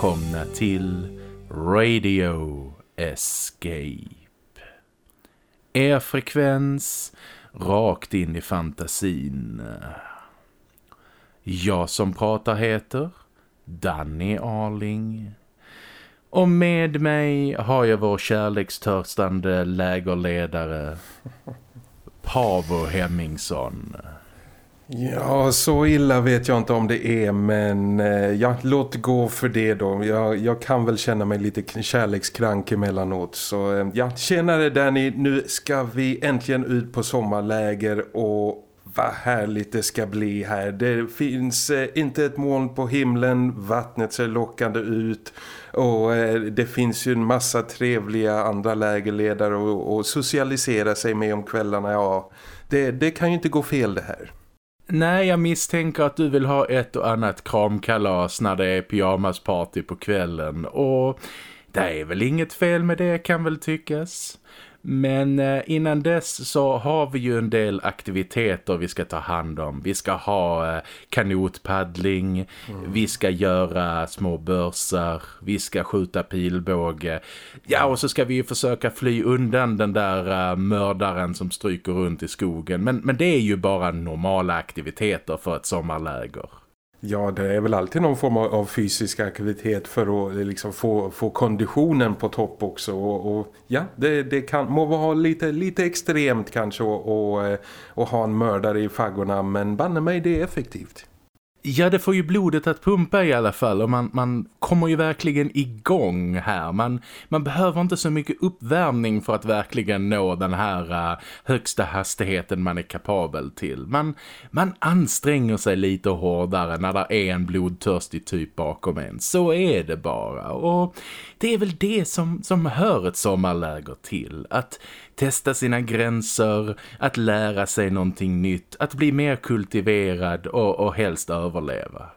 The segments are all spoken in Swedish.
Välkomna till Radio Escape. Er frekvens rakt in i fantasin. Jag som pratar heter Danny Arling. Och med mig har jag vår kärlekstörstande lägerledare Pavo Hemmingsson. Ja, så illa vet jag inte om det är men eh, ja, låt gå för det då. Jag, jag kan väl känna mig lite kärlekskrank emellanåt. Så eh, ja, tjenare Danny, nu ska vi äntligen ut på sommarläger och vad härligt det ska bli här. Det finns eh, inte ett moln på himlen, vattnet ser lockande ut och eh, det finns ju en massa trevliga andra lägerledare att socialisera sig med om kvällarna. Ja, det, det kan ju inte gå fel det här. Nej, jag misstänker att du vill ha ett och annat kramkalas när det är pyjamasparty på kvällen. Och det är väl inget fel med det kan väl tyckas. Men eh, innan dess så har vi ju en del aktiviteter vi ska ta hand om. Vi ska ha eh, kanotpaddling, mm. vi ska göra små börsar, vi ska skjuta pilbåge. Ja, och så ska vi ju försöka fly undan den där uh, mördaren som stryker runt i skogen. Men, men det är ju bara normala aktiviteter för ett sommarläger. Ja, det är väl alltid någon form av fysisk aktivitet för att eh, liksom få, få konditionen på topp också. Och, och ja, det, det kan, må vara lite, lite extremt kanske att eh, ha en mördare i faggorna, men banne mig det är effektivt. Ja, det får ju blodet att pumpa i alla fall och man, man kommer ju verkligen igång här. Man, man behöver inte så mycket uppvärmning för att verkligen nå den här uh, högsta hastigheten man är kapabel till. Man, man anstränger sig lite hårdare när det är en blodtörstig typ bakom en. Så är det bara. Och det är väl det som, som hör ett sommarläger till. Att testa sina gränser, att lära sig någonting nytt, att bli mer kultiverad och, och helst överleva.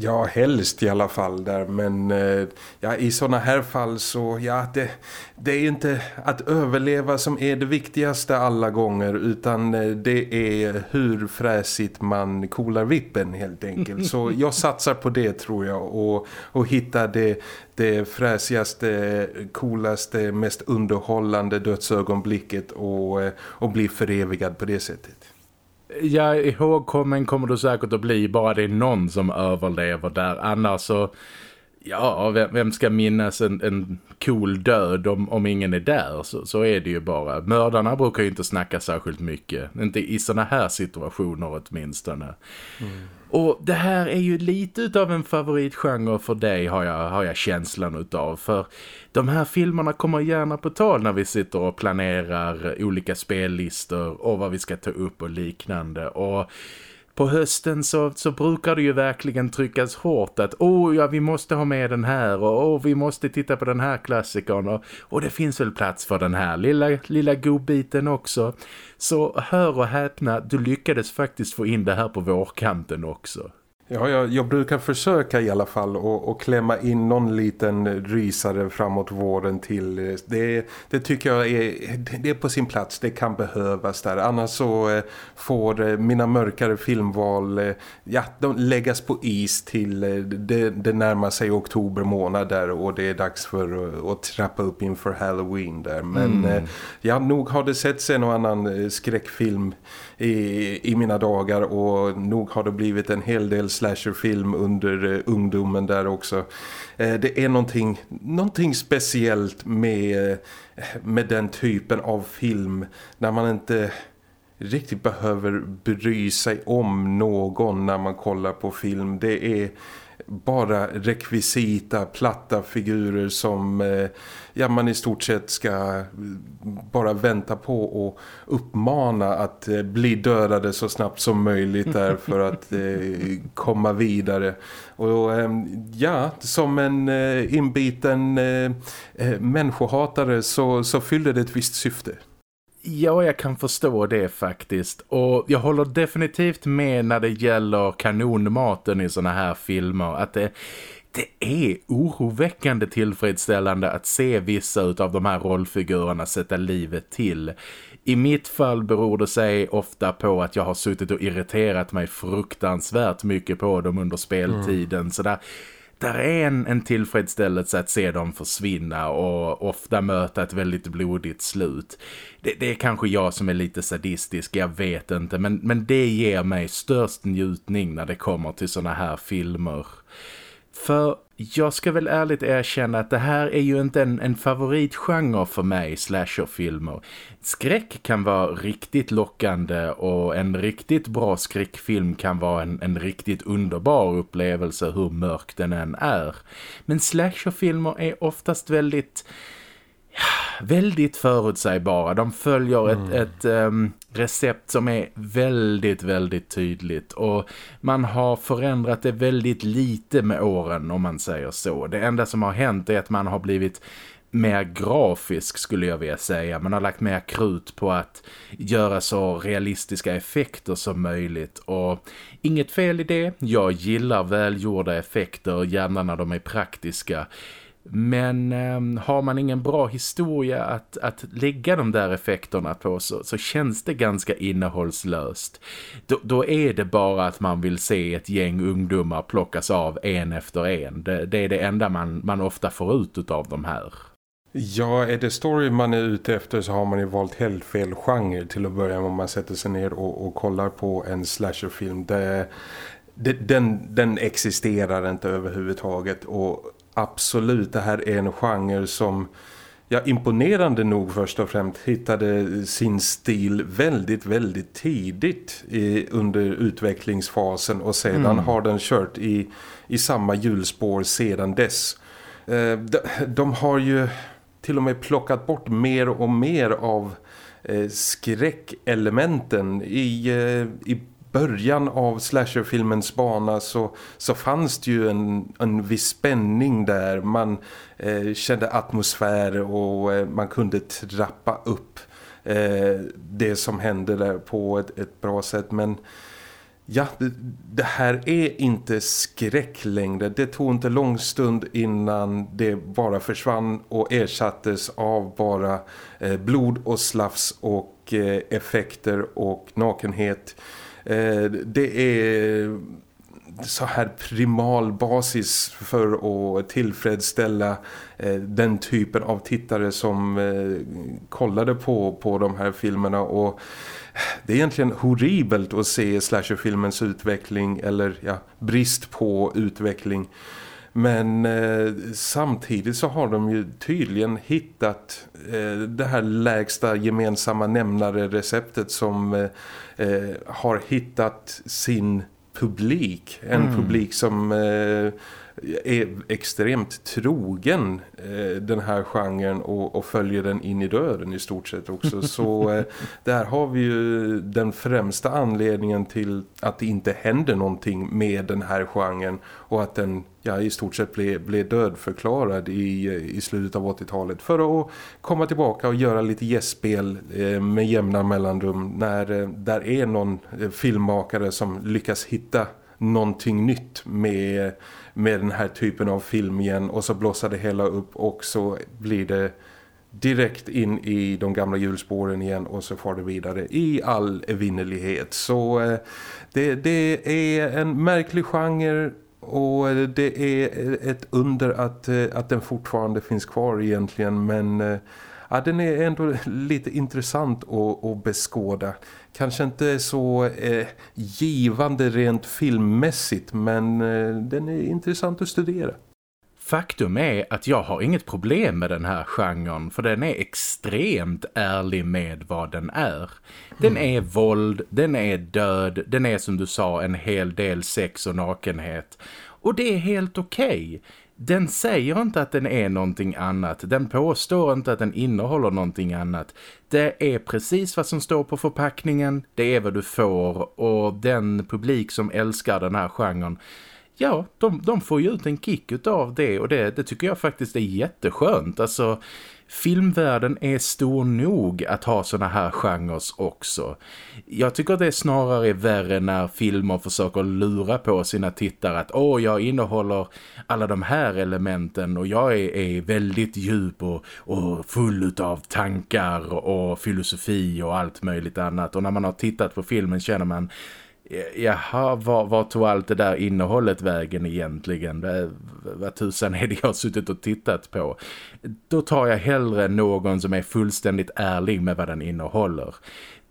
Ja, helst i alla fall där. Men eh, ja, i sådana här fall så, ja, det, det är inte att överleva som är det viktigaste alla gånger. Utan eh, det är hur fräsigt man kolar vippen helt enkelt. Så jag satsar på det tror jag. Och, och hitta det, det fräsigaste, coolaste, mest underhållande dödsögonblicket. Och, eh, och bli förevigad på det sättet. Ja, ihågkommen kommer du säkert att bli bara det är någon som överlever där. Annars så, ja, vem, vem ska minnas en, en cool död om, om ingen är där? Så, så är det ju bara. Mördarna brukar ju inte snacka särskilt mycket. Inte i såna här situationer åtminstone. Mm. Och det här är ju lite av en favoritgenre för dig har jag, har jag känslan utav. För de här filmerna kommer gärna på tal när vi sitter och planerar olika spellistor och vad vi ska ta upp och liknande. Och på hösten så, så brukar det ju verkligen tryckas hårt att oh ja vi måste ha med den här och oh, vi måste titta på den här klassikern och, och det finns väl plats för den här lilla, lilla godbiten också. Så hör och häpna, du lyckades faktiskt få in det här på vårkanten också. Ja, jag, jag, brukar försöka i alla fall och, och klämma in någon liten rysare framåt våren till. Det, det tycker jag är, det är på sin plats, det kan behövas där. Annars så eh, får eh, mina mörkare filmval eh, ja, de läggas på is till det, det närmar sig oktober månad där och det är dags för att, att trappa upp inför Halloween där. Men mm. ja, nog har det sett sig någon annan skräckfilm i, i mina dagar och nog har det blivit en hel del slasherfilm under eh, ungdomen där också. Eh, det är någonting, någonting speciellt med, eh, med den typen av film när man inte riktigt behöver bry sig om någon när man kollar på film. Det är bara rekvisita, platta figurer som eh, ja, man i stort sett ska bara vänta på och uppmana att eh, bli dödade så snabbt som möjligt där för att eh, komma vidare. Och ehm, ja, som en inbiten människohatare så, så fyller det ett visst syfte. Ja, jag kan förstå det faktiskt. Och jag håller definitivt med när det gäller kanonmaten i såna här filmer. Att det, det är oroväckande tillfredsställande att se vissa av de här rollfigurerna sätta livet till. I mitt fall beror det sig ofta på att jag har suttit och irriterat mig fruktansvärt mycket på dem under speltiden. Mm. Så där, där är en, en tillfredsställelse att se dem försvinna och ofta möta ett väldigt blodigt slut. Det, det, är kanske jag som är lite sadistisk, jag vet inte. Men, men det ger mig störst njutning när det kommer till såna här filmer. För jag ska väl ärligt erkänna att det här är ju inte en, en favoritgenre för mig, slasherfilmer. Skräck kan vara riktigt lockande och en riktigt bra skräckfilm kan vara en, en riktigt underbar upplevelse hur mörk den än är. Men slasherfilmer är oftast väldigt väldigt förutsägbara. De följer ett, mm. ett um, recept som är väldigt, väldigt tydligt. Och man har förändrat det väldigt lite med åren om man säger så. Det enda som har hänt är att man har blivit mer grafisk skulle jag vilja säga. Man har lagt mer krut på att göra så realistiska effekter som möjligt. Och inget fel i det. Jag gillar välgjorda effekter, gärna när de är praktiska. Men eh, har man ingen bra historia att, att lägga de där effekterna på så, så känns det ganska innehållslöst. Då, då, är det bara att man vill se ett gäng ungdomar plockas av en efter en. Det, det är det enda man, man ofta får ut av de här. Ja, är det story man är ute efter så har man ju valt helt fel genre till att börja med om man sätter sig ner och, och kollar på en slasherfilm. Det, det, den, den existerar inte överhuvudtaget och absolut, det här är en genre som ja, imponerande nog först och främst hittade sin stil väldigt, väldigt tidigt i, under utvecklingsfasen och sedan mm. har den kört i, i samma hjulspår sedan dess. Eh, de, de, har ju till och med plockat bort mer och mer av eh, skräckelementen i, eh, i början av slasherfilmens bana så, så fanns det ju en, en viss spänning där. Man eh, kände atmosfär och eh, man kunde trappa upp eh, det som hände där på ett, ett bra sätt. Men ja, det, det, här är inte skräck längre. Det tog inte lång stund innan det bara försvann och ersattes av bara eh, blod och slafs och eh, effekter och nakenhet. Eh, det är så här primal basis för att tillfredsställa eh, den typen av tittare som eh, kollade på, på de här filmerna. Och eh, det är egentligen horribelt att se slasherfilmens utveckling eller ja, brist på utveckling men eh, samtidigt så har de ju tydligen hittat eh, det här lägsta gemensamma nämnare receptet som eh, eh har hittat sin publik. En mm. publik som eh, är extremt trogen eh, den här genren och, och, följer den in i döden i stort sett också. Så eh, där har vi ju den främsta anledningen till att det inte händer någonting med den här genren och att den ja, i stort sett blev, blev dödförklarad i, i slutet av 80-talet för att komma tillbaka och göra lite gästspel eh, med jämna mellanrum när eh, där är någon eh, filmmakare som lyckas hitta någonting nytt med, med den här typen av film igen och så blossar det hela upp och så blir det direkt in i de gamla hjulspåren igen och så får det vidare i all evinnerlighet. Så eh, det, det är en märklig genre och det är ett under att, eh, att den fortfarande finns kvar egentligen men eh, ja, den är ändå lite intressant att, att beskåda. Kanske inte så eh, givande rent filmmässigt men eh, den är intressant att studera. Faktum är att jag har inget problem med den här genren för den är extremt ärlig med vad den är. Den mm. är våld, den är död, den är som du sa en hel del sex och nakenhet. Och det är helt okej. Okay. Den säger inte att den är någonting annat. Den påstår inte att den innehåller någonting annat. Det är precis vad som står på förpackningen. Det är vad du får. Och den publik som älskar den här genren ja, de, de får ju ut en kick av det och det, det tycker jag faktiskt är jätteskönt. Alltså, filmvärlden är stor nog att ha såna här genrer också. Jag tycker det snarare är värre när filmer försöker lura på sina tittare att åh, jag innehåller alla de här elementen och jag är, är väldigt djup och, och full av tankar och filosofi och allt möjligt annat. Och när man har tittat på filmen känner man Jaha, vad, vad tog allt det där innehållet vägen egentligen? Det, vad tusan är det jag har suttit och tittat på? Då tar jag hellre någon som är fullständigt ärlig med vad den innehåller.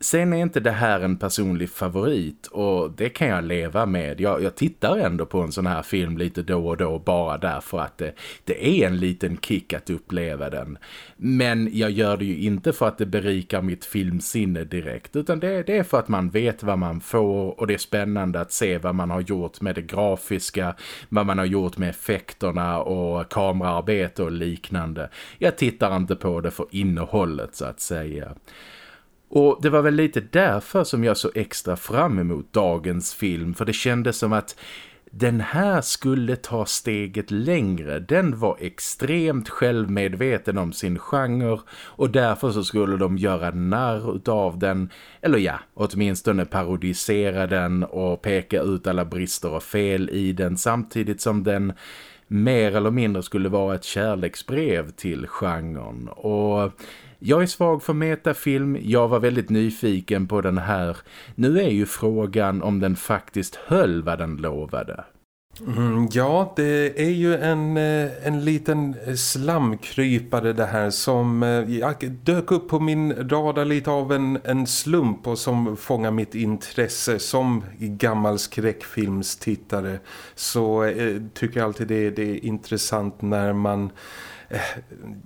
Sen är inte det här en personlig favorit och det kan jag leva med. Jag, jag, tittar ändå på en sån här film lite då och då bara därför att det, det, är en liten kick att uppleva den. Men jag gör det ju inte för att det berikar mitt filmsinne direkt utan det, det är för att man vet vad man får och det är spännande att se vad man har gjort med det grafiska, vad man har gjort med effekterna och kameraarbete och liknande. Jag tittar inte på det för innehållet så att säga. Och det var väl lite därför som jag så extra fram emot dagens film. För det kändes som att den här skulle ta steget längre. Den var extremt självmedveten om sin genre och därför så skulle de göra narr av den. Eller ja, åtminstone parodisera den och peka ut alla brister och fel i den samtidigt som den mer eller mindre skulle vara ett kärleksbrev till genren. Och jag är svag för metafilm, jag var väldigt nyfiken på den här. Nu är ju frågan om den faktiskt höll vad den lovade. Mm, ja, det är ju en, eh, en liten slamkrypare det här som eh, dök upp på min radar lite av en, en slump och som fångar mitt intresse som gammal skräckfilmstittare så eh, tycker jag alltid det, det är intressant när man Eh,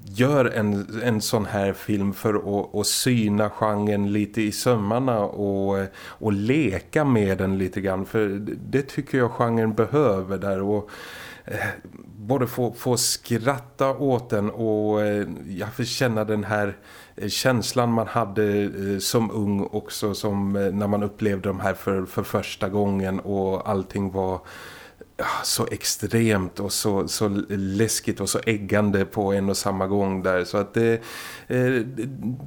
gör en, en sån här film för att, att syna genren lite i sömmarna och, och leka med den lite grann. För det tycker jag genren behöver där och eh, både få, få skratta åt den och eh, jag får känna den här känslan man hade som ung också som när man upplevde de här för, för första gången och allting var så extremt och så, så läskigt och så äggande på en och samma gång där så att det, eh,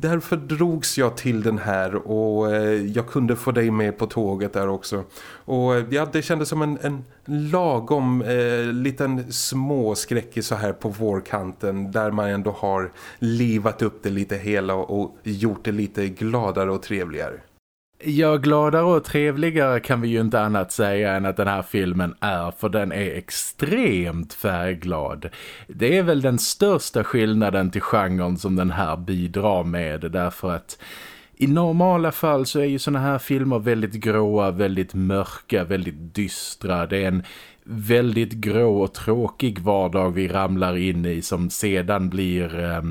därför drogs jag till den här och eh, jag kunde få dig med på tåget där också och eh, ja det kändes som en, en lagom eh, liten småskräckig så här på vårkanten där man ändå har livat upp det lite hela och gjort det lite gladare och trevligare. Ja, gladare och trevligare kan vi ju inte annat säga än att den här filmen är, för den är extremt färgglad. Det är väl den största skillnaden till genren som den här bidrar med, därför att i normala fall så är ju såna här filmer väldigt gråa, väldigt mörka, väldigt dystra. Det är en väldigt grå och tråkig vardag vi ramlar in i som sedan blir eh,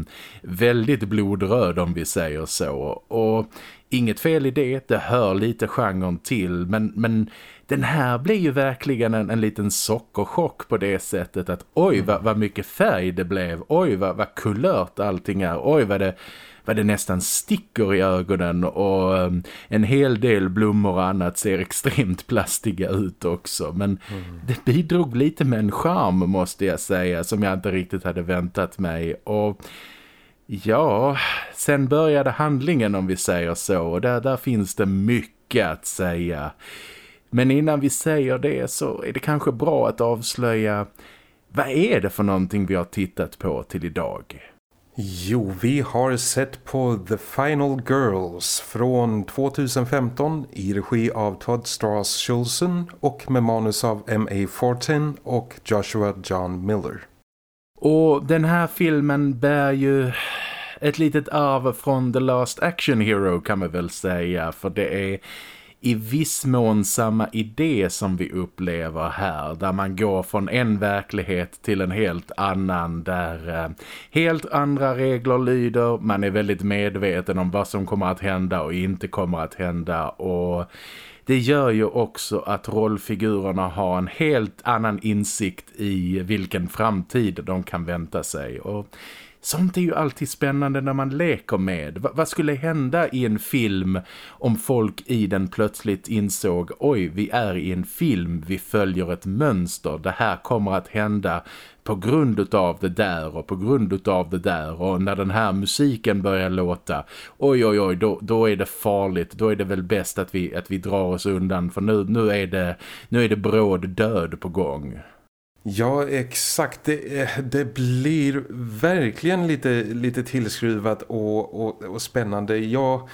väldigt blodröd om vi säger så. Och inget fel i det, det hör lite genren till men, men den här blir ju verkligen en, en liten sockerchock på det sättet att oj vad, vad mycket färg det blev, oj vad, vad kulört allting är, oj vad det, vad det nästan sticker i ögonen. Och um, en hel del blommor och annat ser extremt plastiga ut också. Men mm. det bidrog lite med en charm måste jag säga som jag inte riktigt hade väntat mig. Och Ja, sen började handlingen om vi säger så och där, där finns det mycket att säga. Men innan vi säger det så är det kanske bra att avslöja vad är det för någonting vi har tittat på till idag? Jo, vi har sett på The Final Girls från 2015 i regi av Todd Strauss Schulzen och med manus av M.A. Fortin och Joshua John Miller. Och den här filmen bär ju ett litet arv från The Last Action Hero kan man väl säga. För det är i viss mån samma idé som vi upplever här. Där man går från en verklighet till en helt annan. Där eh, helt andra regler lyder. Man är väldigt medveten om vad som kommer att hända och inte kommer att hända. Och det gör ju också att rollfigurerna har en helt annan insikt i vilken framtid de kan vänta sig. Och sånt är ju alltid spännande när man leker med. V vad skulle hända i en film om folk i den plötsligt insåg oj, vi är i en film, vi följer ett mönster, det här kommer att hända på grund av det där och på grund av det där och när den här musiken börjar låta oj oj oj då, då är det farligt då är det väl bäst att vi, att vi drar oss undan för nu, nu, är det, nu är det bråd död på gång. Ja, exakt. Det, eh, det blir verkligen lite, lite tillskruvat och, och, och spännande. Jag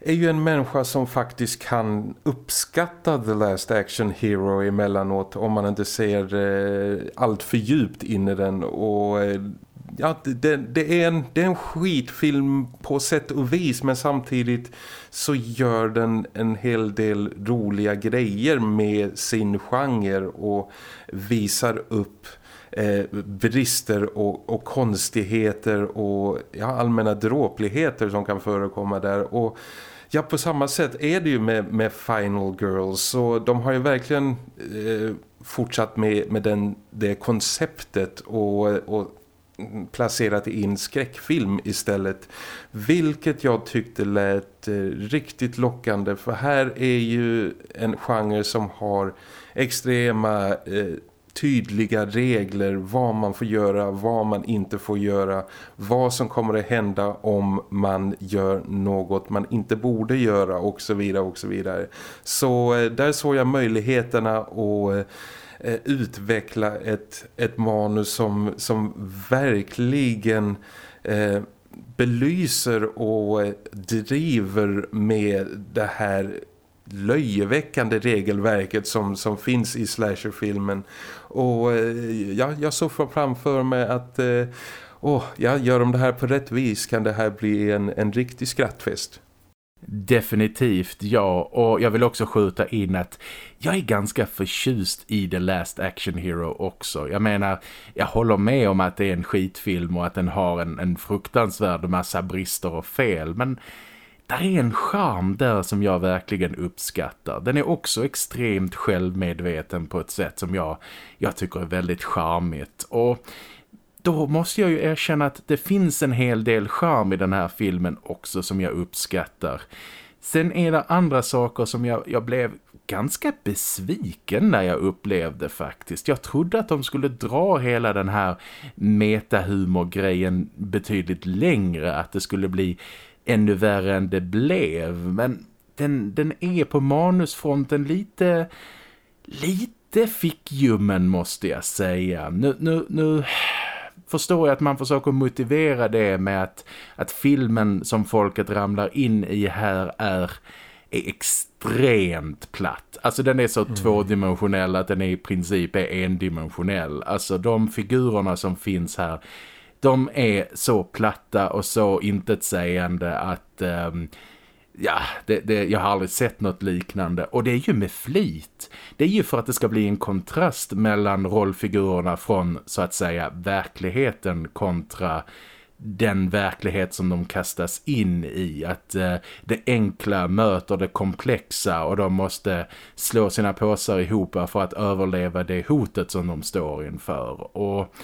är ju en människa som faktiskt kan uppskatta The Last Action Hero emellanåt om man inte ser eh, allt för djupt in i den och eh, ja, det, det, är en, det är en skitfilm på sätt och vis men samtidigt så gör den en hel del roliga grejer med sin genre och visar upp eh, brister och, och, konstigheter och ja, allmänna dråpligheter som kan förekomma där och Ja, på samma sätt är det ju med, med Final Girls. Så de har ju verkligen eh, fortsatt med, med den, det konceptet och, och placerat in skräckfilm istället. Vilket jag tyckte lät eh, riktigt lockande. För här är ju en genre som har extrema... Eh, tydliga regler vad man får göra, vad man inte får göra, vad som kommer att hända om man gör något man inte borde göra och så vidare och så vidare. Så eh, där såg jag möjligheterna och eh, eh, utveckla ett, ett manus som, som verkligen eh, belyser och eh, driver med det här löjeväckande regelverket som, som finns i slasherfilmen. Och eh, ja, jag såg framför mig att eh, oh, ja, gör de det här på rätt vis kan det här bli en, en riktig skrattfest. Definitivt, ja. Och jag vill också skjuta in att jag är ganska förtjust i The Last Action Hero också. Jag menar, jag håller med om att det är en skitfilm och att den har en, en fruktansvärd massa brister och fel. Men där är en charm där som jag verkligen uppskattar. Den är också extremt självmedveten på ett sätt som jag, jag tycker är väldigt charmigt. Och då måste jag ju erkänna att det finns en hel del charm i den här filmen också som jag uppskattar. Sen är det andra saker som jag, jag blev ganska besviken när jag upplevde faktiskt. Jag trodde att de skulle dra hela den här metahumor-grejen betydligt längre. Att det skulle bli ännu värre än det blev. Men den, den är på manusfronten lite lite fickjummen måste jag säga. Nu, nu, nu förstår jag att man försöker motivera det med att, att filmen som folket ramlar in i här är, är extremt platt. Alltså den är så mm. tvådimensionell att den är i princip är endimensionell. Alltså de figurerna som finns här de är så platta och så intetsägande att um, ja, det, det, jag har aldrig sett något liknande. Och det är ju med flit. Det är ju för att det ska bli en kontrast mellan rollfigurerna från så att säga verkligheten kontra den verklighet som de kastas in i. Att eh, det enkla möter det komplexa och de måste slå sina påsar ihop för att överleva det hotet som de står inför. Och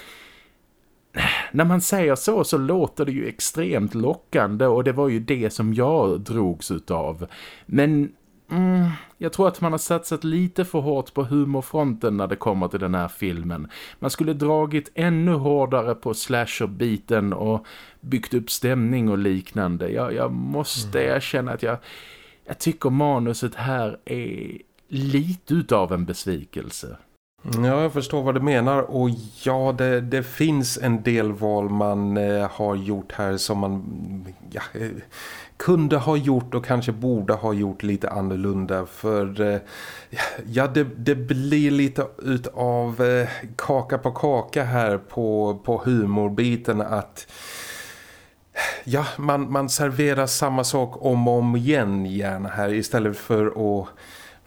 när man säger så så låter det ju extremt lockande och det var ju det som jag drogs utav. Men mm, jag tror att man har satsat lite för hårt på humorfronten när det kommer till den här filmen. Man skulle dragit ännu hårdare på slasher-biten och byggt upp stämning och liknande. Jag, jag måste mm. erkänna att jag, jag tycker manuset här är lite utav en besvikelse. Mm, ja, jag förstår vad du menar. Och ja, det, det finns en del val man eh, har gjort här som man ja, eh, kunde ha gjort och kanske borde ha gjort lite annorlunda. För eh, ja, det, det blir lite utav eh, kaka på kaka här på, på humorbiten att ja, man, man serverar samma sak om och om igen gärna här istället för att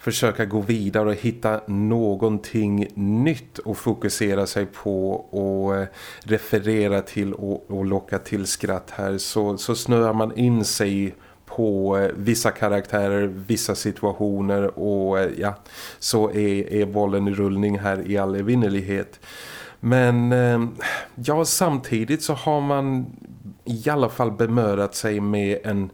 försöka gå vidare och hitta någonting nytt och fokusera sig på och eh, referera till och, och locka till skratt här så, så snöar man in sig på eh, vissa karaktärer, vissa situationer och eh, ja, så är, är bollen i rullning här i all evinnerlighet. Men ja, samtidigt så har man i alla fall bemödat sig med en,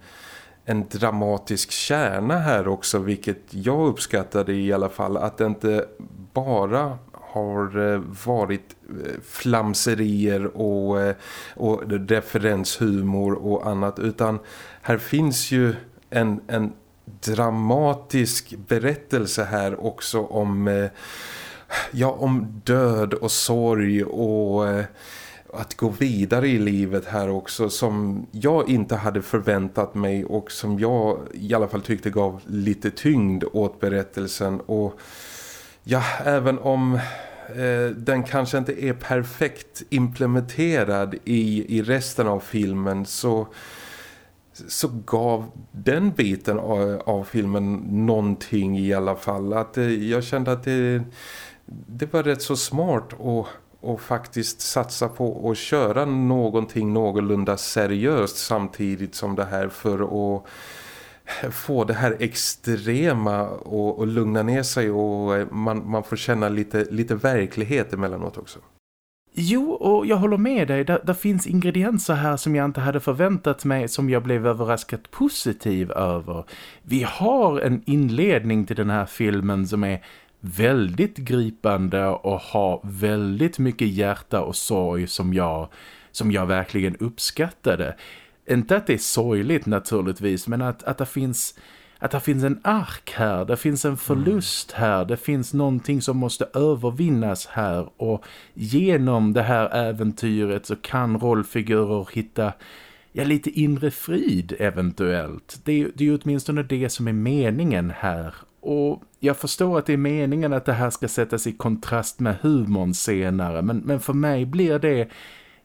en dramatisk kärna här också vilket jag uppskattade i alla fall att det inte bara har eh, varit eh, flamserier och, eh, och referenshumor och annat utan här finns ju en, en dramatisk berättelse här också om ja, om död och sorg och att gå vidare i livet här också som jag inte hade förväntat mig och som jag i alla fall tyckte gav lite tyngd åt berättelsen och ja, även om eh, den kanske inte är perfekt implementerad i, i resten av filmen så så gav den biten av, av, filmen någonting i alla fall. Att eh, jag kände att det, det var rätt så smart att och faktiskt satsa på att köra någonting någorlunda seriöst samtidigt som det här för att få det här extrema och, och lugna ner sig och eh, man, man får känna lite, lite verklighet emellanåt också. Jo, och jag håller med dig. Det där finns ingredienser här som jag inte hade förväntat mig som jag blev överraskat positiv över. Vi har en inledning till den här filmen som är väldigt gripande och har väldigt mycket hjärta och sorg som jag, som jag verkligen uppskattade. Inte att det är sorgligt naturligtvis men att, att det finns att det finns en ark här, det finns en förlust här, det finns någonting som måste övervinnas här och genom det här äventyret så kan rollfigurer hitta ja, lite inre frid eventuellt. Det, det är ju åtminstone det som är meningen här och jag förstår att det är meningen att det här ska sättas i kontrast med humorn senare. Men, men för mig blir det,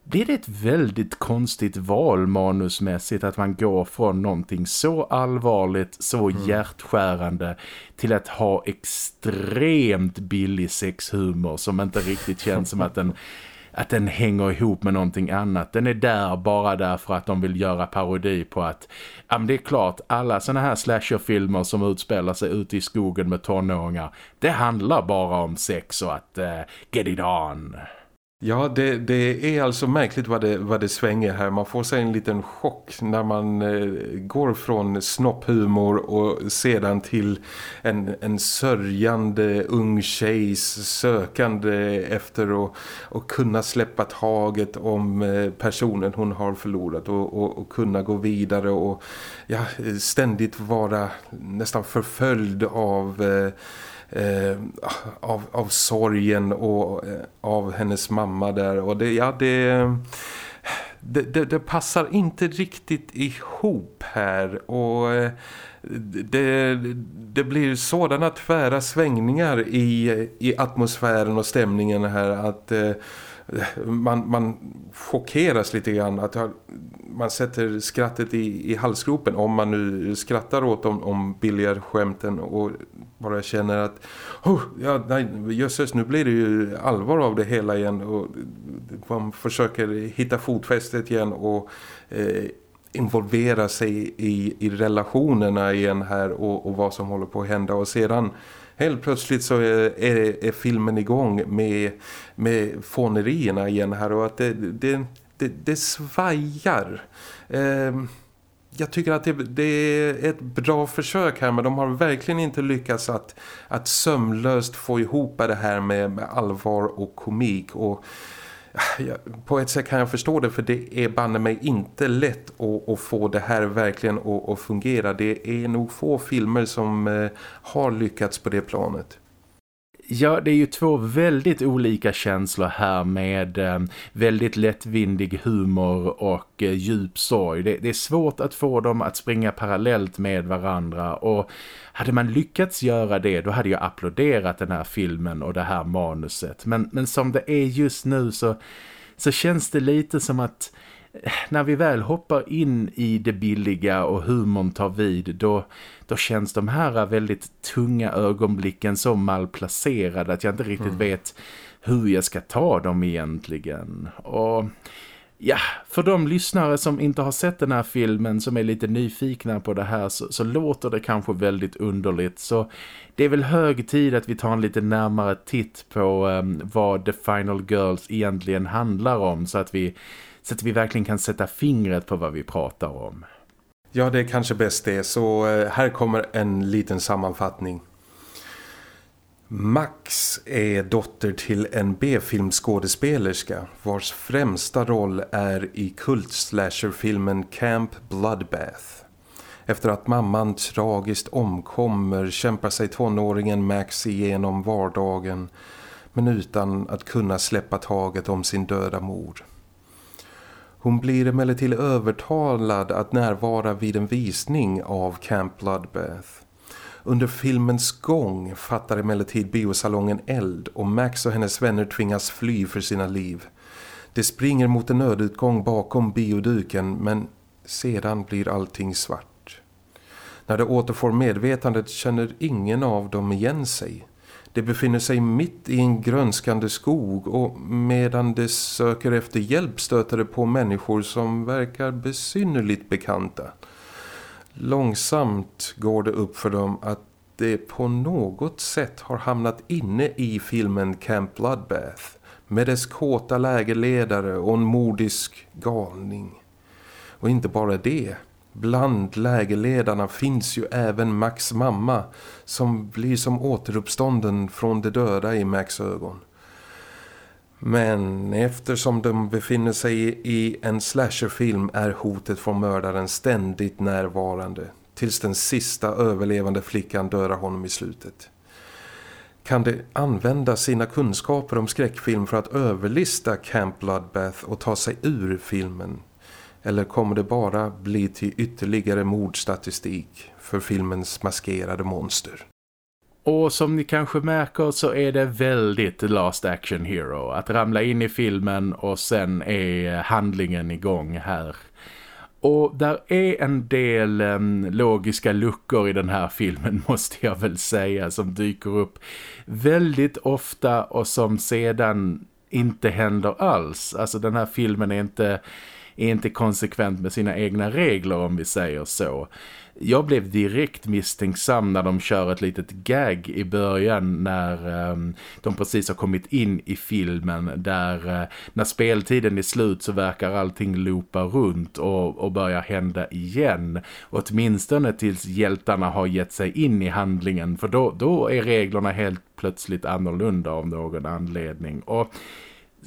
blir det ett väldigt konstigt val manusmässigt att man går från någonting så allvarligt, så mm. hjärtskärande till att ha extremt billig sexhumor som inte riktigt känns som att den att den hänger ihop med någonting annat. Den är där bara därför att de vill göra parodi på att ja, men det är klart, alla såna här slasherfilmer som utspelar sig ute i skogen med tonåringar, det handlar bara om sex och att uh, get it on. Ja, det, det är alltså märkligt vad det, vad det svänger här. Man får sig en liten chock när man eh, går från snopphumor och sedan till en, en sörjande ung tjejs sökande efter att och kunna släppa taget om eh, personen hon har förlorat och, och, och, kunna gå vidare och ja, ständigt vara nästan förföljd av... Eh, eh, av, av sorgen och eh, av hennes mamma där. Och det, ja det, det, det, det passar inte riktigt ihop här. Och eh, det, det blir sådana tvära svängningar i, i atmosfären och stämningen här att eh, man, man chockeras lite grann att man sätter skrattet i, i halsgropen om man nu skrattar åt om, om billiga skämten. Och bara känner att oh, ja, nej, jösses, nu blir det ju allvar av det hela igen och man försöker hitta fotfästet igen och eh, involvera sig i, i relationerna igen här och, och vad som håller på att hända och sedan helt plötsligt så är, är, är filmen igång med, med fånerierna igen här och att det, det, det, det svajar. Eh, jag tycker att det, det, är ett bra försök här men de har verkligen inte lyckats att, att sömlöst få ihop det här med, med allvar och komik och ja, på ett sätt kan jag förstå det för det är banne mig inte lätt att, att få det här verkligen att, att, fungera. Det är nog få filmer som eh, har lyckats på det planet. Ja, det är ju två väldigt olika känslor här med eh, väldigt lättvindig humor och eh, djup sorg. Det, det, är svårt att få dem att springa parallellt med varandra och hade man lyckats göra det då hade jag applåderat den här filmen och det här manuset. Men, men som det är just nu så, så känns det lite som att när vi väl hoppar in i det billiga och humorn tar vid då, då känns de här väldigt tunga ögonblicken så malplacerade att jag inte riktigt mm. vet hur jag ska ta dem egentligen. Och Ja, för de lyssnare som inte har sett den här filmen som är lite nyfikna på det här så, så, låter det kanske väldigt underligt. Så det är väl hög tid att vi tar en lite närmare titt på um, vad The Final Girls egentligen handlar om så att, vi, så att vi verkligen kan sätta fingret på vad vi pratar om. Ja, det är kanske bäst det. Så eh, här kommer en liten sammanfattning. Max är dotter till en B-filmskådespelerska vars främsta roll är i kultslasherfilmen Camp Bloodbath. Efter att mamman tragiskt omkommer kämpar sig tonåringen Max igenom vardagen men utan att kunna släppa taget om sin döda mor. Hon blir emellertid övertalad att närvara vid en visning av Camp Bloodbath. Under filmens gång fattar emellertid biosalongen eld och Max och hennes vänner tvingas fly för sina liv. De springer mot en nödutgång bakom bioduken men sedan blir allting svart. När de återfår medvetandet känner ingen av dem igen sig. De befinner sig mitt i en grönskande skog och medan de söker efter hjälp stöter de på människor som verkar besynnerligt bekanta. Långsamt går det upp för dem att det på något sätt har hamnat inne i filmen Camp Bloodbath med dess kåta lägerledare och en mordisk galning. Och inte bara det. Bland lägerledarna finns ju även Max mamma som blir som återuppstånden från de döda i Max ögon. Men eftersom de befinner sig i en slasherfilm är hotet från mördaren ständigt närvarande tills den sista överlevande flickan dödar honom i slutet. Kan de använda sina kunskaper om skräckfilm för att överlista Camp Bloodbath och ta sig ur filmen? Eller kommer det bara bli till ytterligare mordstatistik för filmens maskerade monster? Och som ni kanske märker så är det väldigt Last Action Hero. Att ramla in i filmen och sen är handlingen igång här. Och där är en del um, logiska luckor i den här filmen måste jag väl säga som dyker upp väldigt ofta och som sedan inte händer alls. Alltså den här filmen är inte, är inte konsekvent med sina egna regler om vi säger så. Jag blev direkt misstänksam när de kör ett litet gag i början när eh, de precis har kommit in i filmen där eh, när speltiden är slut så verkar allting loopa runt och, och börja hända igen. åtminstone tills hjältarna har gett sig in i handlingen för då, då är reglerna helt plötsligt annorlunda av någon anledning. Och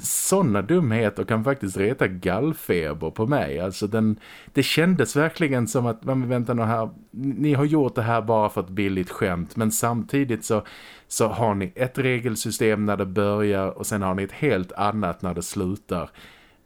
sådana dumheter kan faktiskt reta gallfeber på mig. Alltså den, det kändes verkligen som att, men vänta nu här, ni har gjort det här bara för ett billigt skämt. Men samtidigt så, så har ni ett regelsystem när det börjar och sen har ni ett helt annat när det slutar.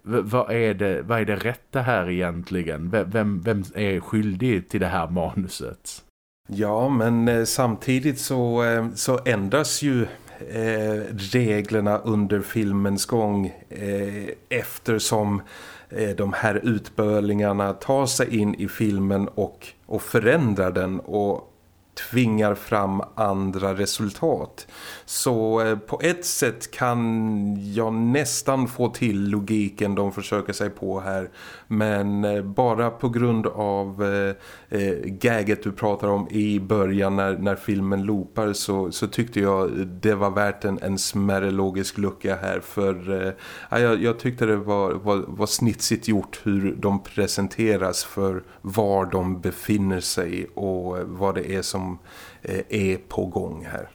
V vad, är det, vad är det rätta här egentligen? Vem, vem är skyldig till det här manuset? Ja, men eh, samtidigt så, eh, så ändras ju eh, reglerna under filmens gång eh, eftersom eh, de här utbölingarna tar sig in i filmen och, och förändrar den. Och tvingar fram andra resultat. Så eh, på ett sätt kan jag nästan få till logiken de försöker sig på här. Men eh, bara på grund av eh, eh gaget du pratar om i början när, när filmen loopar så, så tyckte jag det var värt en, en smärre logisk lucka här. För eh, jag, jag tyckte det var, var, var snitsigt gjort hur de presenteras för var de befinner sig och vad det är som som eh, är på gång här.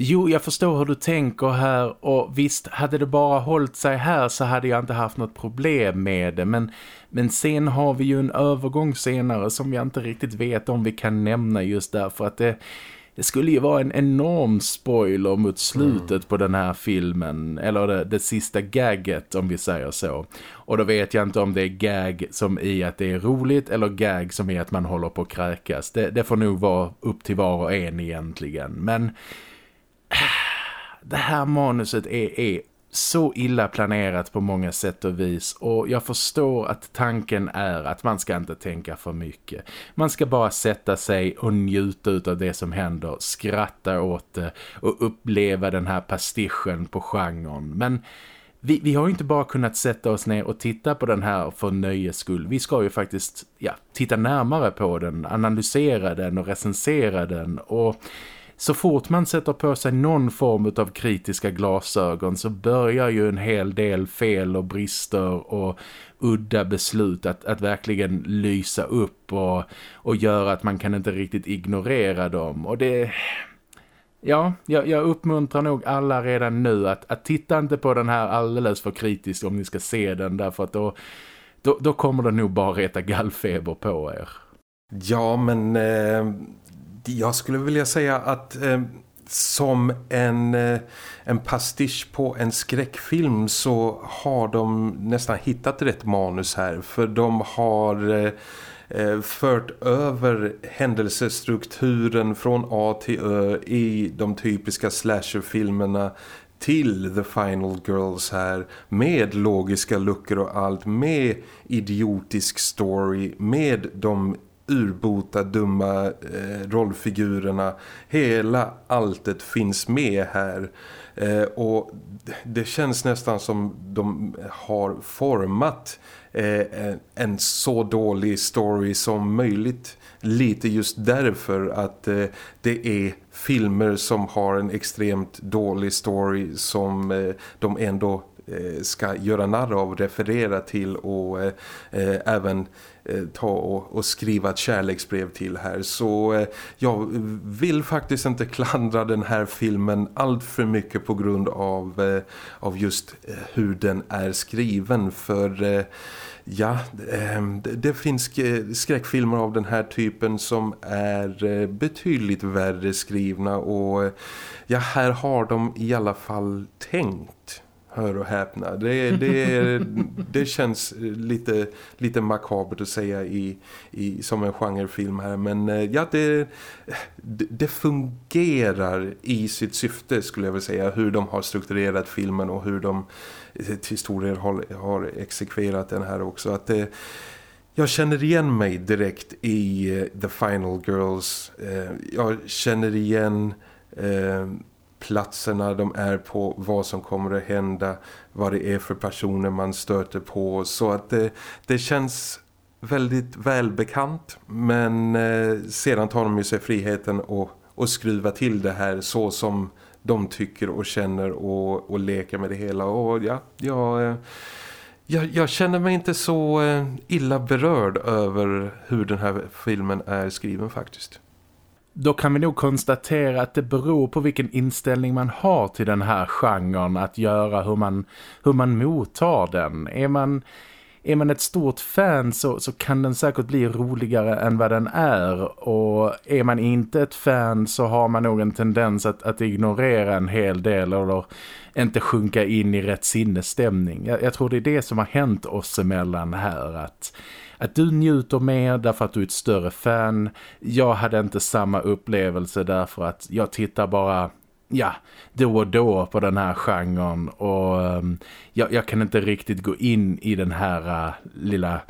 Jo, jag förstår hur du tänker här och visst, hade det bara hållit sig här så hade jag inte haft något problem med det. Men, men sen har vi ju en övergång senare som jag inte riktigt vet om vi kan nämna just därför att det, det skulle ju vara en enorm spoiler mot slutet mm. på den här filmen. Eller det, det sista gagget om vi säger så. Och då vet jag inte om det är gag som i att det är roligt eller gag som i att man håller på att kräkas. Det, det får nog vara upp till var och en egentligen. Men det här manuset är, är så illa planerat på många sätt och vis och jag förstår att tanken är att man ska inte tänka för mycket. Man ska bara sätta sig och njuta av det som händer, skratta åt det och uppleva den här pastischen på genren. Men vi, vi har ju inte bara kunnat sätta oss ner och titta på den här för nöjes skull. Vi ska ju faktiskt ja, titta närmare på den, analysera den och recensera den och så fort man sätter på sig någon form av kritiska glasögon så börjar ju en hel del fel och brister och udda beslut att, att verkligen lysa upp och, och göra att man kan inte riktigt ignorera dem. Och det... Ja, jag, jag uppmuntrar nog alla redan nu att, att titta inte på den här alldeles för kritiskt om ni ska se den därför att då, då, då kommer det nog bara reta gallfeber på er. Ja, men eh, jag skulle vilja säga att eh, som en, eh, en pastisch på en skräckfilm så har de nästan hittat rätt manus här. För de har eh, eh, fört över händelsestrukturen från A till Ö i de typiska slasherfilmerna till The Final Girls här med logiska luckor och allt med idiotisk story med de urbota dumma eh, rollfigurerna. Hela alltet finns med här. Eh, och det känns nästan som de har format eh, en så dålig story som möjligt. Lite just därför att eh, det är filmer som har en extremt dålig story som eh, de ändå Eh, ska göra narr av, referera till och eh, eh, även Eh, ta och, och, skriva ett kärleksbrev till här. Så eh, jag vill faktiskt inte klandra den här filmen allt för mycket på grund av, eh, av just eh, hur den är skriven. För eh, ja, det, det finns skräckfilmer av den här typen som är betydligt värre skrivna och ja, här har de i alla fall tänkt hör och häpna. Det, det, det känns lite, lite makabert att säga i, i, som en genrefilm här. Men eh, ja, det, det fungerar i sitt syfte skulle jag vilja säga. Hur de har strukturerat filmen och hur de till stor del har, har exekverat den här också. Att det, jag känner igen mig direkt i The Final Girls. Jag känner igen... Platserna de är på, vad som kommer att hända, vad det är för personer man stöter på. Så att det, det känns väldigt välbekant men eh, sedan tar de ju sig friheten och, och skruva till det här så som de tycker och känner och, och leker med det hela. Och ja, jag, eh, jag, jag känner mig inte så eh, illa berörd över hur den här filmen är skriven faktiskt då kan vi nog konstatera att det beror på vilken inställning man har till den här genren att göra hur man, hur man mottar den. Är man, är man ett stort fan så, så kan den säkert bli roligare än vad den är och är man inte ett fan så har man nog en tendens att, att ignorera en hel del eller inte sjunka in i rätt sinnesstämning. Jag, jag tror det är det som har hänt oss emellan här att att du njuter mer därför att du är ett större fan. Jag hade inte samma upplevelse därför att jag tittar bara ja, då och då på den här genren och um, jag, jag, kan inte riktigt gå in i den här uh, lilla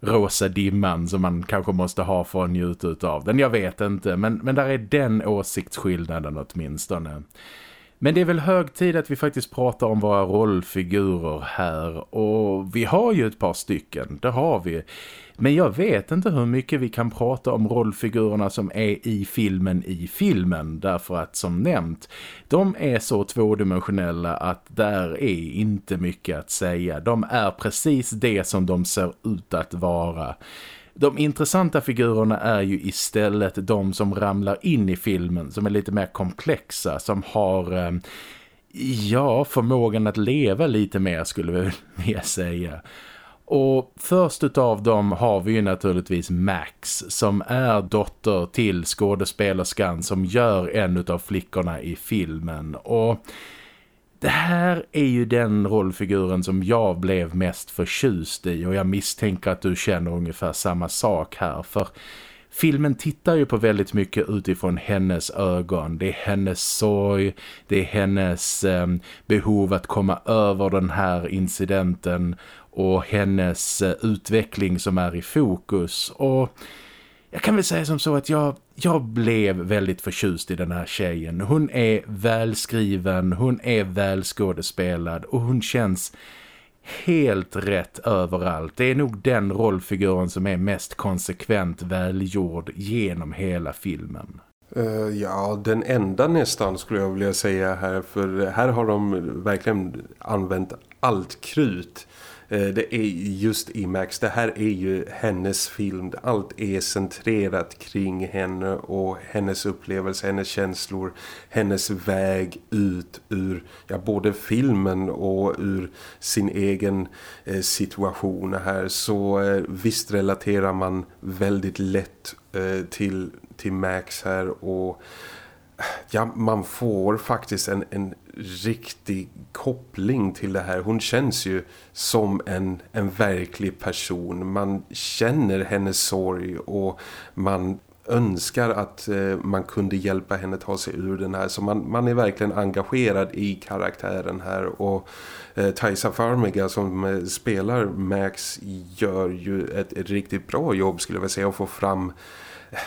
rosa dimman som man kanske måste ha för att njuta av den. Jag vet inte, men, men där är den åsiktsskillnaden åtminstone. Men det är väl hög tid att vi faktiskt pratar om våra rollfigurer här och vi har ju ett par stycken, det har vi. Men jag vet inte hur mycket vi kan prata om rollfigurerna som är i filmen i filmen därför att som nämnt, de är så tvådimensionella att där är inte mycket att säga. De är precis det som de ser ut att vara. De intressanta figurerna är ju istället de som ramlar in i filmen som är lite mer komplexa, som har eh, ja, förmågan att leva lite mer skulle vi vilja säga. Och först utav dem har vi ju naturligtvis Max som är dotter till skådespelerskan som gör en utav flickorna i filmen. Och det här är ju den rollfiguren som jag blev mest förtjust i och jag misstänker att du känner ungefär samma sak här för filmen tittar ju på väldigt mycket utifrån hennes ögon. Det är hennes sorg, det är hennes eh, behov att komma över den här incidenten och hennes eh, utveckling som är i fokus och jag kan väl säga som så att jag, jag blev väldigt förtjust i den här tjejen. Hon är välskriven, hon är välskådespelad och hon känns helt rätt överallt. Det är nog den rollfiguren som är mest konsekvent välgjord genom hela filmen. Uh, ja, den enda nästan skulle jag vilja säga här. För här har de verkligen använt allt krut Eh, det är just i Max, det här är ju hennes film. Allt är centrerat kring henne och hennes upplevelse, hennes känslor, hennes väg ut ur ja, både filmen och ur sin egen eh, situation här. Så eh, visst relaterar man väldigt lätt eh, till, till Max här och ja, man får faktiskt en, en riktig koppling till det här. Hon känns ju som en, en verklig person. Man känner hennes sorg och man önskar att eh, man kunde hjälpa henne ta sig ur den här. Så man, man är verkligen engagerad i karaktären här och eh, Taisa Farmiga som eh, spelar Max gör ju ett, ett riktigt bra jobb skulle jag säga att få fram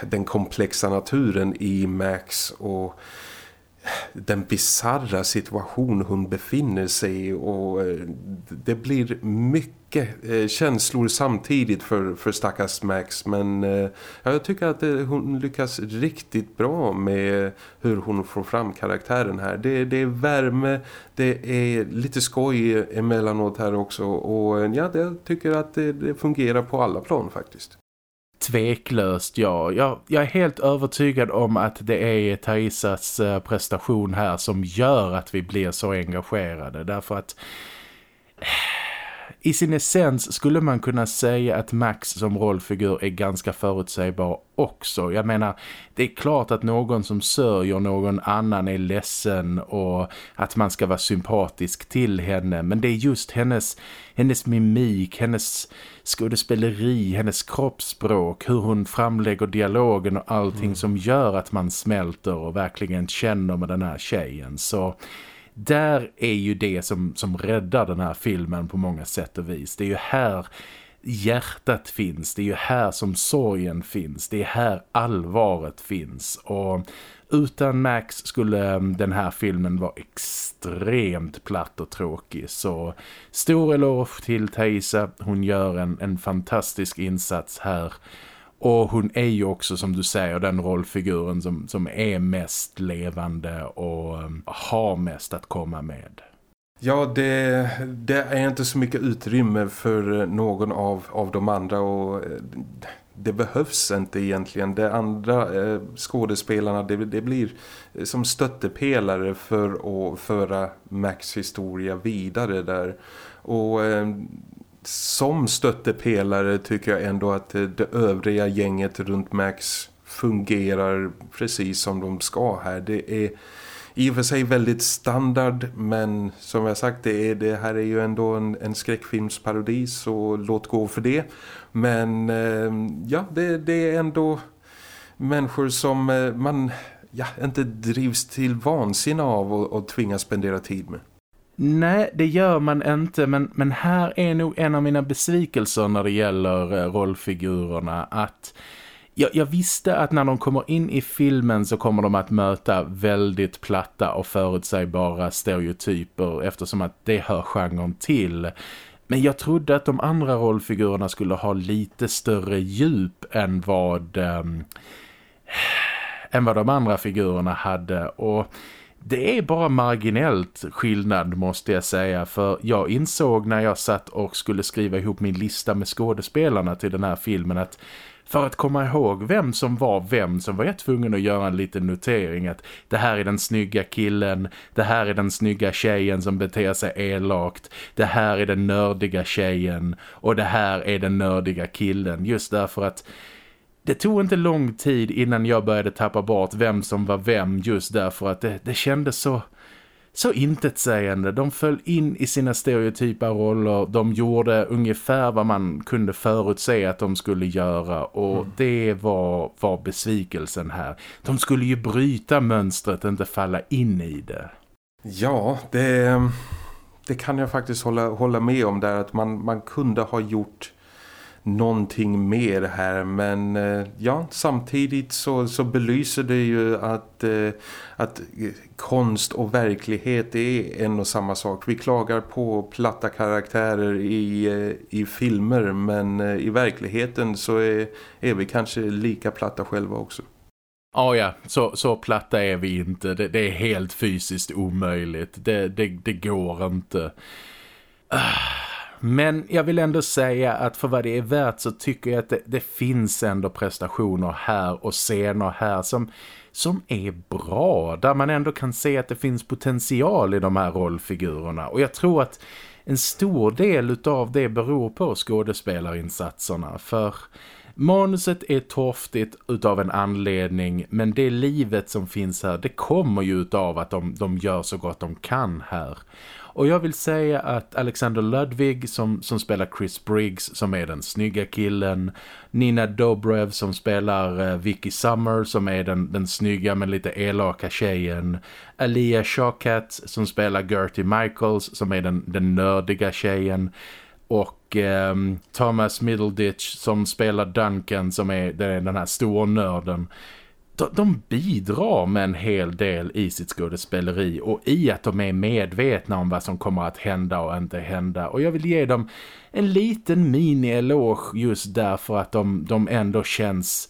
den komplexa naturen i Max och den bizarra situation hon befinner sig i och eh, det blir mycket eh, känslor samtidigt för, för stackars Max men eh, jag tycker att hon lyckas riktigt bra med hur hon får fram karaktären här. Det, det är värme, det är lite skoj emellanåt här också och ja, jag tycker att det, det fungerar på alla plan faktiskt. Tveklöst, ja. Jag, jag, är helt övertygad om att det är Taisas eh, prestation här som gör att vi blir så engagerade. Därför att eh, i sin essens skulle man kunna säga att Max som rollfigur är ganska förutsägbar också. Jag menar, det är klart att någon som sörjer någon annan är ledsen och att man ska vara sympatisk till henne. Men det är just hennes, hennes mimik, hennes skådespeleri, hennes kroppsspråk, hur hon framlägger dialogen och allting mm. som gör att man smälter och verkligen känner med den här tjejen. Så där är ju det som, som räddar den här filmen på många sätt och vis. Det är ju här hjärtat finns, det är ju här som sorgen finns, det är här allvaret finns och utan Max skulle mm, den här filmen vara extremt platt och tråkig. Så stor eloge till Thaisa. Hon gör en, en fantastisk insats här. Och hon är ju också som du säger den rollfiguren som, som är mest levande och um, har mest att komma med. Ja, det, det, är inte så mycket utrymme för någon av, av de andra och eh, det behövs inte egentligen. De andra eh, skådespelarna det, det, blir som stöttepelare för att föra Max historia vidare där. Och eh, som stöttepelare tycker jag ändå att det övriga gänget runt Max fungerar precis som de ska här. Det är i och för sig väldigt standard men som jag sagt det, är, det här är ju ändå en, en skräckfilmsparodi så låt gå för det. Men eh, ja, det, det, är ändå människor som eh, man ja, inte drivs till vansinne av och, och tvingas spendera tid med. Nej, det gör man inte. Men, men här är nog en av mina besvikelser när det gäller eh, rollfigurerna. Att jag, jag, visste att när de kommer in i filmen så kommer de att möta väldigt platta och förutsägbara stereotyper eftersom att det hör genren till. Men jag trodde att de andra rollfigurerna skulle ha lite större djup än vad, eh, än vad de andra figurerna hade och det är bara marginellt skillnad måste jag säga. För jag insåg när jag satt och skulle skriva ihop min lista med skådespelarna till den här filmen att för att komma ihåg vem som var vem så var jag tvungen att göra en liten notering att det här är den snygga killen, det här är den snygga tjejen som beter sig elakt, det här är den nördiga tjejen och det här är den nördiga killen. Just därför att det tog inte lång tid innan jag började tappa bort vem som var vem just därför att det, det kändes så så intetsägande. De föll in i sina stereotypa roller. De gjorde ungefär vad man kunde förutse att de skulle göra. Och mm. det var, var besvikelsen här. De skulle ju bryta mönstret, inte falla in i det. Ja, det, det kan jag faktiskt hålla, hålla med om där. Att man, man kunde ha gjort någonting mer här men eh, ja samtidigt så, så belyser det ju att, eh, att konst och verklighet är en och samma sak. Vi klagar på platta karaktärer i, eh, i filmer men i verkligheten så är, är vi kanske lika platta själva också. Ja, ja. Så, så platta är vi inte. Det, det är helt fysiskt omöjligt. Det, det, det går inte. Ah. Men jag vill ändå säga att för vad det är värt så tycker jag att det, det finns ändå prestationer här och scener här som, som är bra. Där man ändå kan se att det finns potential i de här rollfigurerna. Och jag tror att en stor del av det beror på skådespelarinsatserna. För Manuset är torftigt utav en anledning men det livet som finns här det kommer ju utav att de, de gör så gott de kan här. Och jag vill säga att Alexander Ludwig som, som spelar Chris Briggs som är den snygga killen. Nina Dobrev som spelar uh, Vicky Summer som är den, den snygga men lite elaka tjejen. Alia Shawkat som spelar Gertie Michaels som är den, den nördiga tjejen och eh, Thomas Middleditch som spelar Duncan som är, den här stornörden de, de bidrar med en hel del i sitt skådespeleri och i att de är medvetna om vad som kommer att hända och inte hända och jag vill ge dem en liten mini-eloge just därför att de, de ändå känns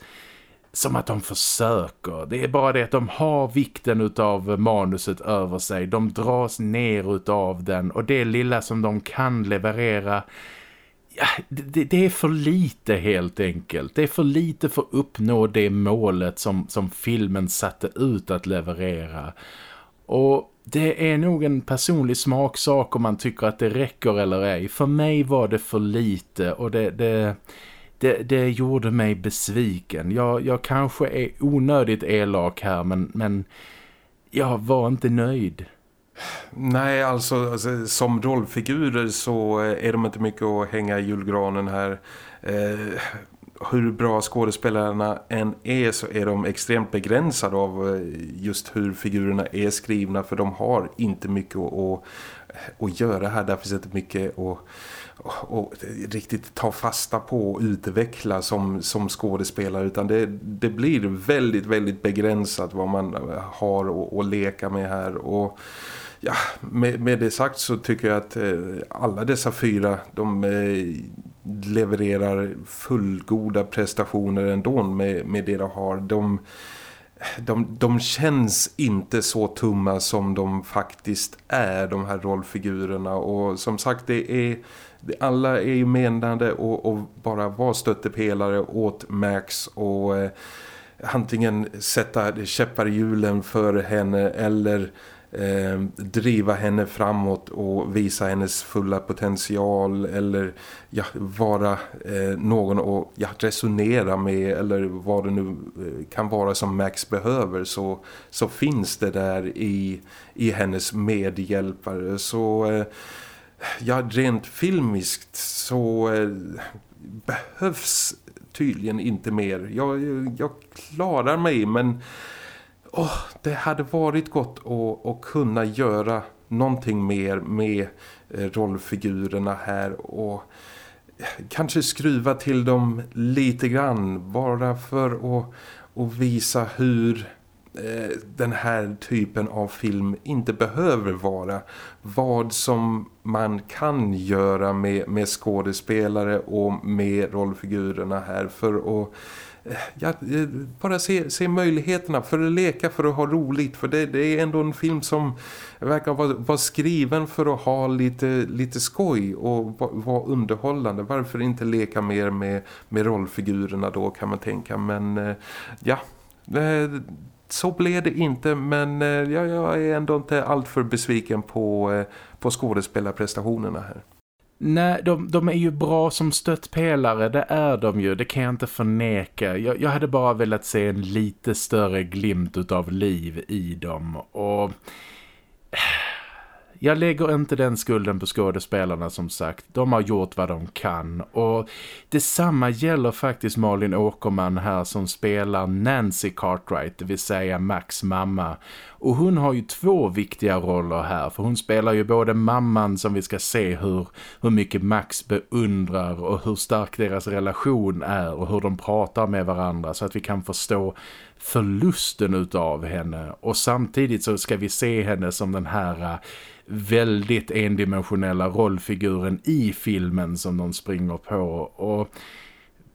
som att de försöker. Det är bara det att de har vikten av manuset över sig. De dras ner av den och det lilla som de kan leverera det, det, är för lite helt enkelt. Det är för lite för att uppnå det målet som, som filmen satte ut att leverera. Och det är nog en personlig smaksak om man tycker att det räcker eller ej. För mig var det för lite och det, det, det, det gjorde mig besviken. Jag, jag kanske är onödigt elak här men, men jag var inte nöjd. Nej, alltså, alltså, som rollfigurer så eh, är de inte mycket att hänga i julgranen här. Eh, hur bra skådespelarna än är så är de extremt begränsade av eh, just hur figurerna är skrivna för de har inte mycket att, att göra här. Därför finns inte mycket att och riktigt ta fasta på och utveckla som, som skådespelare utan det, det blir väldigt väldigt begränsat vad man har att leka med här och ja, med, med det sagt så tycker jag att eh, alla dessa fyra de eh, levererar fullgoda prestationer ändå med, med det de har. De, de, de känns inte så tumma som de faktiskt är, de här rollfigurerna. Och som sagt, det är alla är ju menande och, och bara vara stöttepelare åt Max och eh, antingen sätta käppar i hjulen för henne eller eh, driva henne framåt och visa hennes fulla potential eller ja, vara eh, någon att ja, resonera med eller vad det nu eh, kan vara som Max behöver så, så finns det där i, i hennes medhjälpare så eh, ja, rent filmiskt så eh, behövs tydligen inte mer. Jag, jag klarar mig men oh, det hade varit gott att, att kunna göra någonting mer med eh, rollfigurerna här och eh, kanske skruva till dem lite grann bara för att, att visa hur eh, den här typen av film inte behöver vara. Vad som man kan göra med, med skådespelare och med rollfigurerna här för att Eh, ja, eh, bara se, se möjligheterna för att leka, för att ha roligt. För det, det är ändå en film som verkar vara, vara skriven för att ha lite, lite skoj och vara underhållande. Varför inte leka mer med, med rollfigurerna då kan man tänka. Men eh, ja, så blev det inte men ja, jag är ändå inte alltför besviken på, på skådespelarprestationerna här. Nej, de, de, är ju bra som stöttpelare, det är de ju, det kan jag inte förneka. Jag, jag hade bara velat se en lite större glimt av liv i dem och... Jag lägger inte den skulden på skådespelarna som sagt. De har gjort vad de kan. Och detsamma gäller faktiskt Malin Åkerman här som spelar Nancy Cartwright, det vill säga Max mamma. Och hon har ju två viktiga roller här för hon spelar ju både mamman som vi ska se hur, hur mycket Max beundrar och hur stark deras relation är och hur de pratar med varandra så att vi kan förstå förlusten utav henne. Och samtidigt så ska vi se henne som den här äh, väldigt endimensionella rollfiguren i filmen som de springer på. Och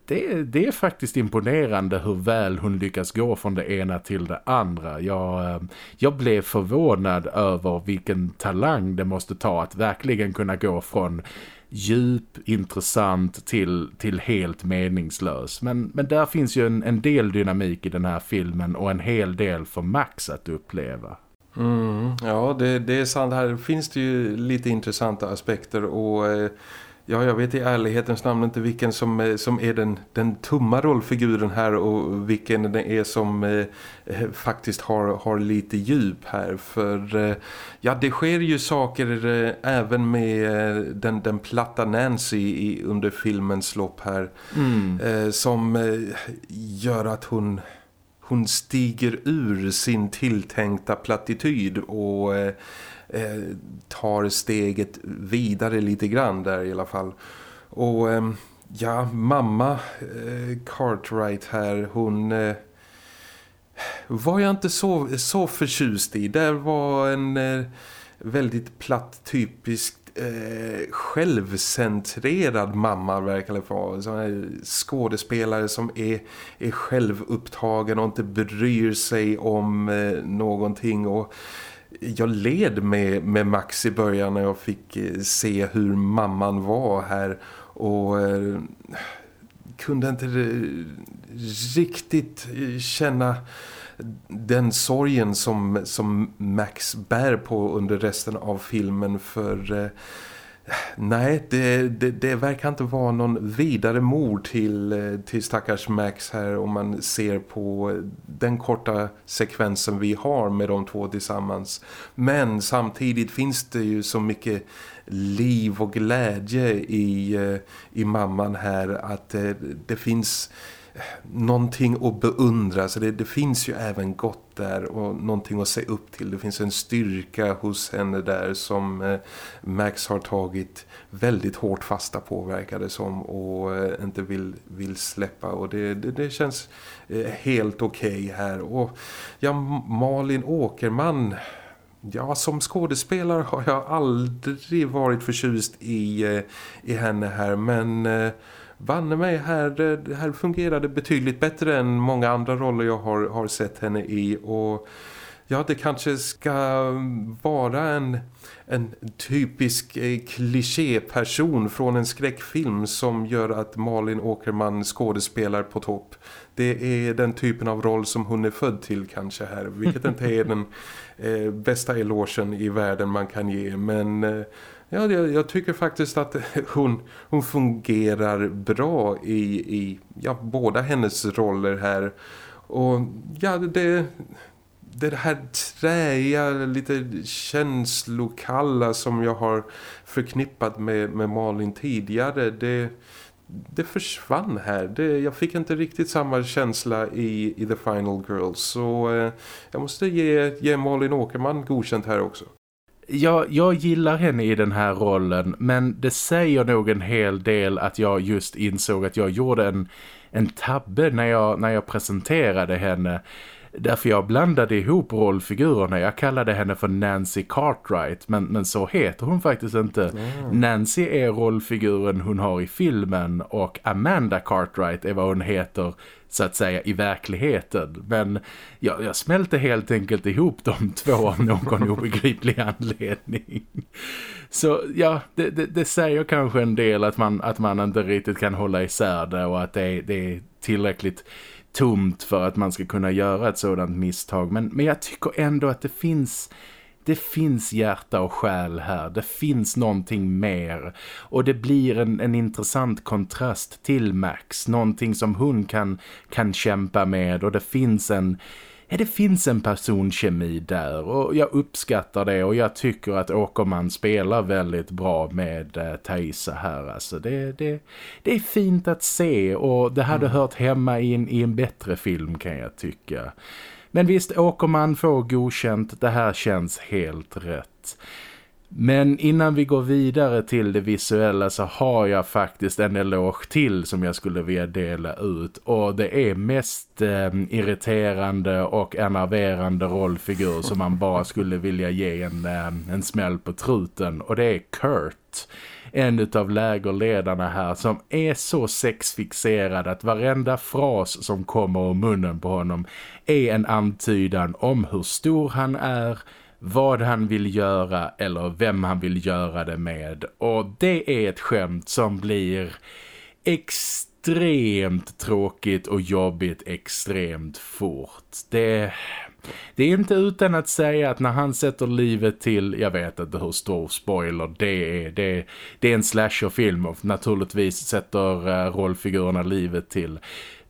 det, det, är faktiskt imponerande hur väl hon lyckas gå från det ena till det andra. Jag, ehm, jag blev förvånad över vilken talang det måste ta att verkligen kunna gå från djup, intressant till, till helt meningslös. Men, men där finns ju en, en del dynamik i den här filmen och en hel del för Max att uppleva. Mm, ja, det, det är sant. Här finns det ju lite intressanta aspekter och... Eh Ja, jag vet i ärlighetens namn inte vilken som, eh, som är den, den tumma rollfiguren här och vilken det är som eh, eh, faktiskt har, har lite djup här. För eh, ja, det sker ju saker eh, även med eh, den, den platta Nancy i, under filmens lopp här. Mm. som gör att hon hon stiger ur sin tilltänkta plattityd och eh, tar steget vidare lite grann där i alla fall. Och eh, ja, mamma eh, Cartwright här, hon eh, var jag inte så, så förtjust i. Det var en eh, väldigt platt typisk eh, självcentrerad mamma verkar det vara. skådespelare som är, är självupptagen och inte bryr sig om eh, någonting och jag led med, med Max i början när jag fick eh, se hur mamman var här och eh, kunde inte riktigt eh, känna den sorgen som, som Max bär på under resten av filmen för eh, Nej, det, det, det, verkar inte vara någon vidare mord till, eh, till stackars Max här om man ser på den korta sekvensen vi har med de två tillsammans. Men samtidigt finns det ju så mycket liv och glädje i, eh, i mamman här att det, det finns någonting att beundra. Så det, det, finns ju även gott där och någonting att se upp till. Det finns en styrka hos henne där som eh, Max har tagit väldigt hårt fasta på verkar det som och eh, inte vill, vill släppa. Och det, det, det känns eh, helt okej okay här. Och ja, Malin Åkerman... Ja, som skådespelare har jag aldrig varit förtjust i, eh, i henne här men eh, banne mig här, här fungerade betydligt bättre än många andra roller jag har, har sett henne i och ja det kanske ska vara en, en typisk eh, klichéperson från en skräckfilm som gör att Malin Åkerman skådespelar på topp. Det är den typen av roll som hon är född till kanske här, vilket inte är den eh, bästa elogen i världen man kan ge men... Eh, Ja, jag, jag, tycker faktiskt att hon, hon fungerar bra i, i ja, båda hennes roller här. Och ja, det, det här träiga, lite känslokalla som jag har förknippat med, med Malin tidigare, det, det försvann här. Det, jag fick inte riktigt samma känsla i, i The Final Girls. Så eh, jag måste ge, ge Malin Åkerman godkänt här också jag, jag gillar henne i den här rollen men det säger nog en hel del att jag just insåg att jag gjorde en, en tabbe när jag, när jag presenterade henne. Därför jag blandade ihop rollfigurerna. Jag kallade henne för Nancy Cartwright. Men, men så heter hon faktiskt inte. Mm. Nancy är rollfiguren hon har i filmen. Och Amanda Cartwright är vad hon heter så att säga i verkligheten. Men jag, jag smälte helt enkelt ihop de två av någon obegriplig anledning. Så ja, det, det, det, säger kanske en del att man, att man inte riktigt kan hålla isär det och att det, det är tillräckligt tomt för att man ska kunna göra ett sådant misstag. Men, men jag tycker ändå att det finns det finns hjärta och själ här. Det finns någonting mer. Och det blir en, en intressant kontrast till Max. Någonting som hon kan, kan kämpa med. Och det finns en... Ja, det finns en personkemi där och jag uppskattar det och jag tycker att Åkerman spelar väldigt bra med eh, Thaisa här. Alltså det, det, det är fint att se och det hade mm. hört hemma i en, i en bättre film kan jag tycka. Men visst, Åkerman får godkänt. Det här känns helt rätt. Men innan vi går vidare till det visuella så har jag faktiskt en eloge till som jag skulle vilja dela ut. Och det är mest eh, irriterande och enerverande rollfigur som man bara skulle vilja ge en, eh, en smäll på truten. Och det är Kurt en av lägerledarna här som är så sexfixerad att varenda fras som kommer ur munnen på honom är en antydan om hur stor han är, vad han vill göra eller vem han vill göra det med. Och det är ett skämt som blir extremt tråkigt och jobbigt extremt fort. Det det är inte utan att säga att när han sätter livet till, jag vet inte hur stor spoiler det är, det, det är en slasherfilm och naturligtvis sätter eh, rollfigurerna livet till.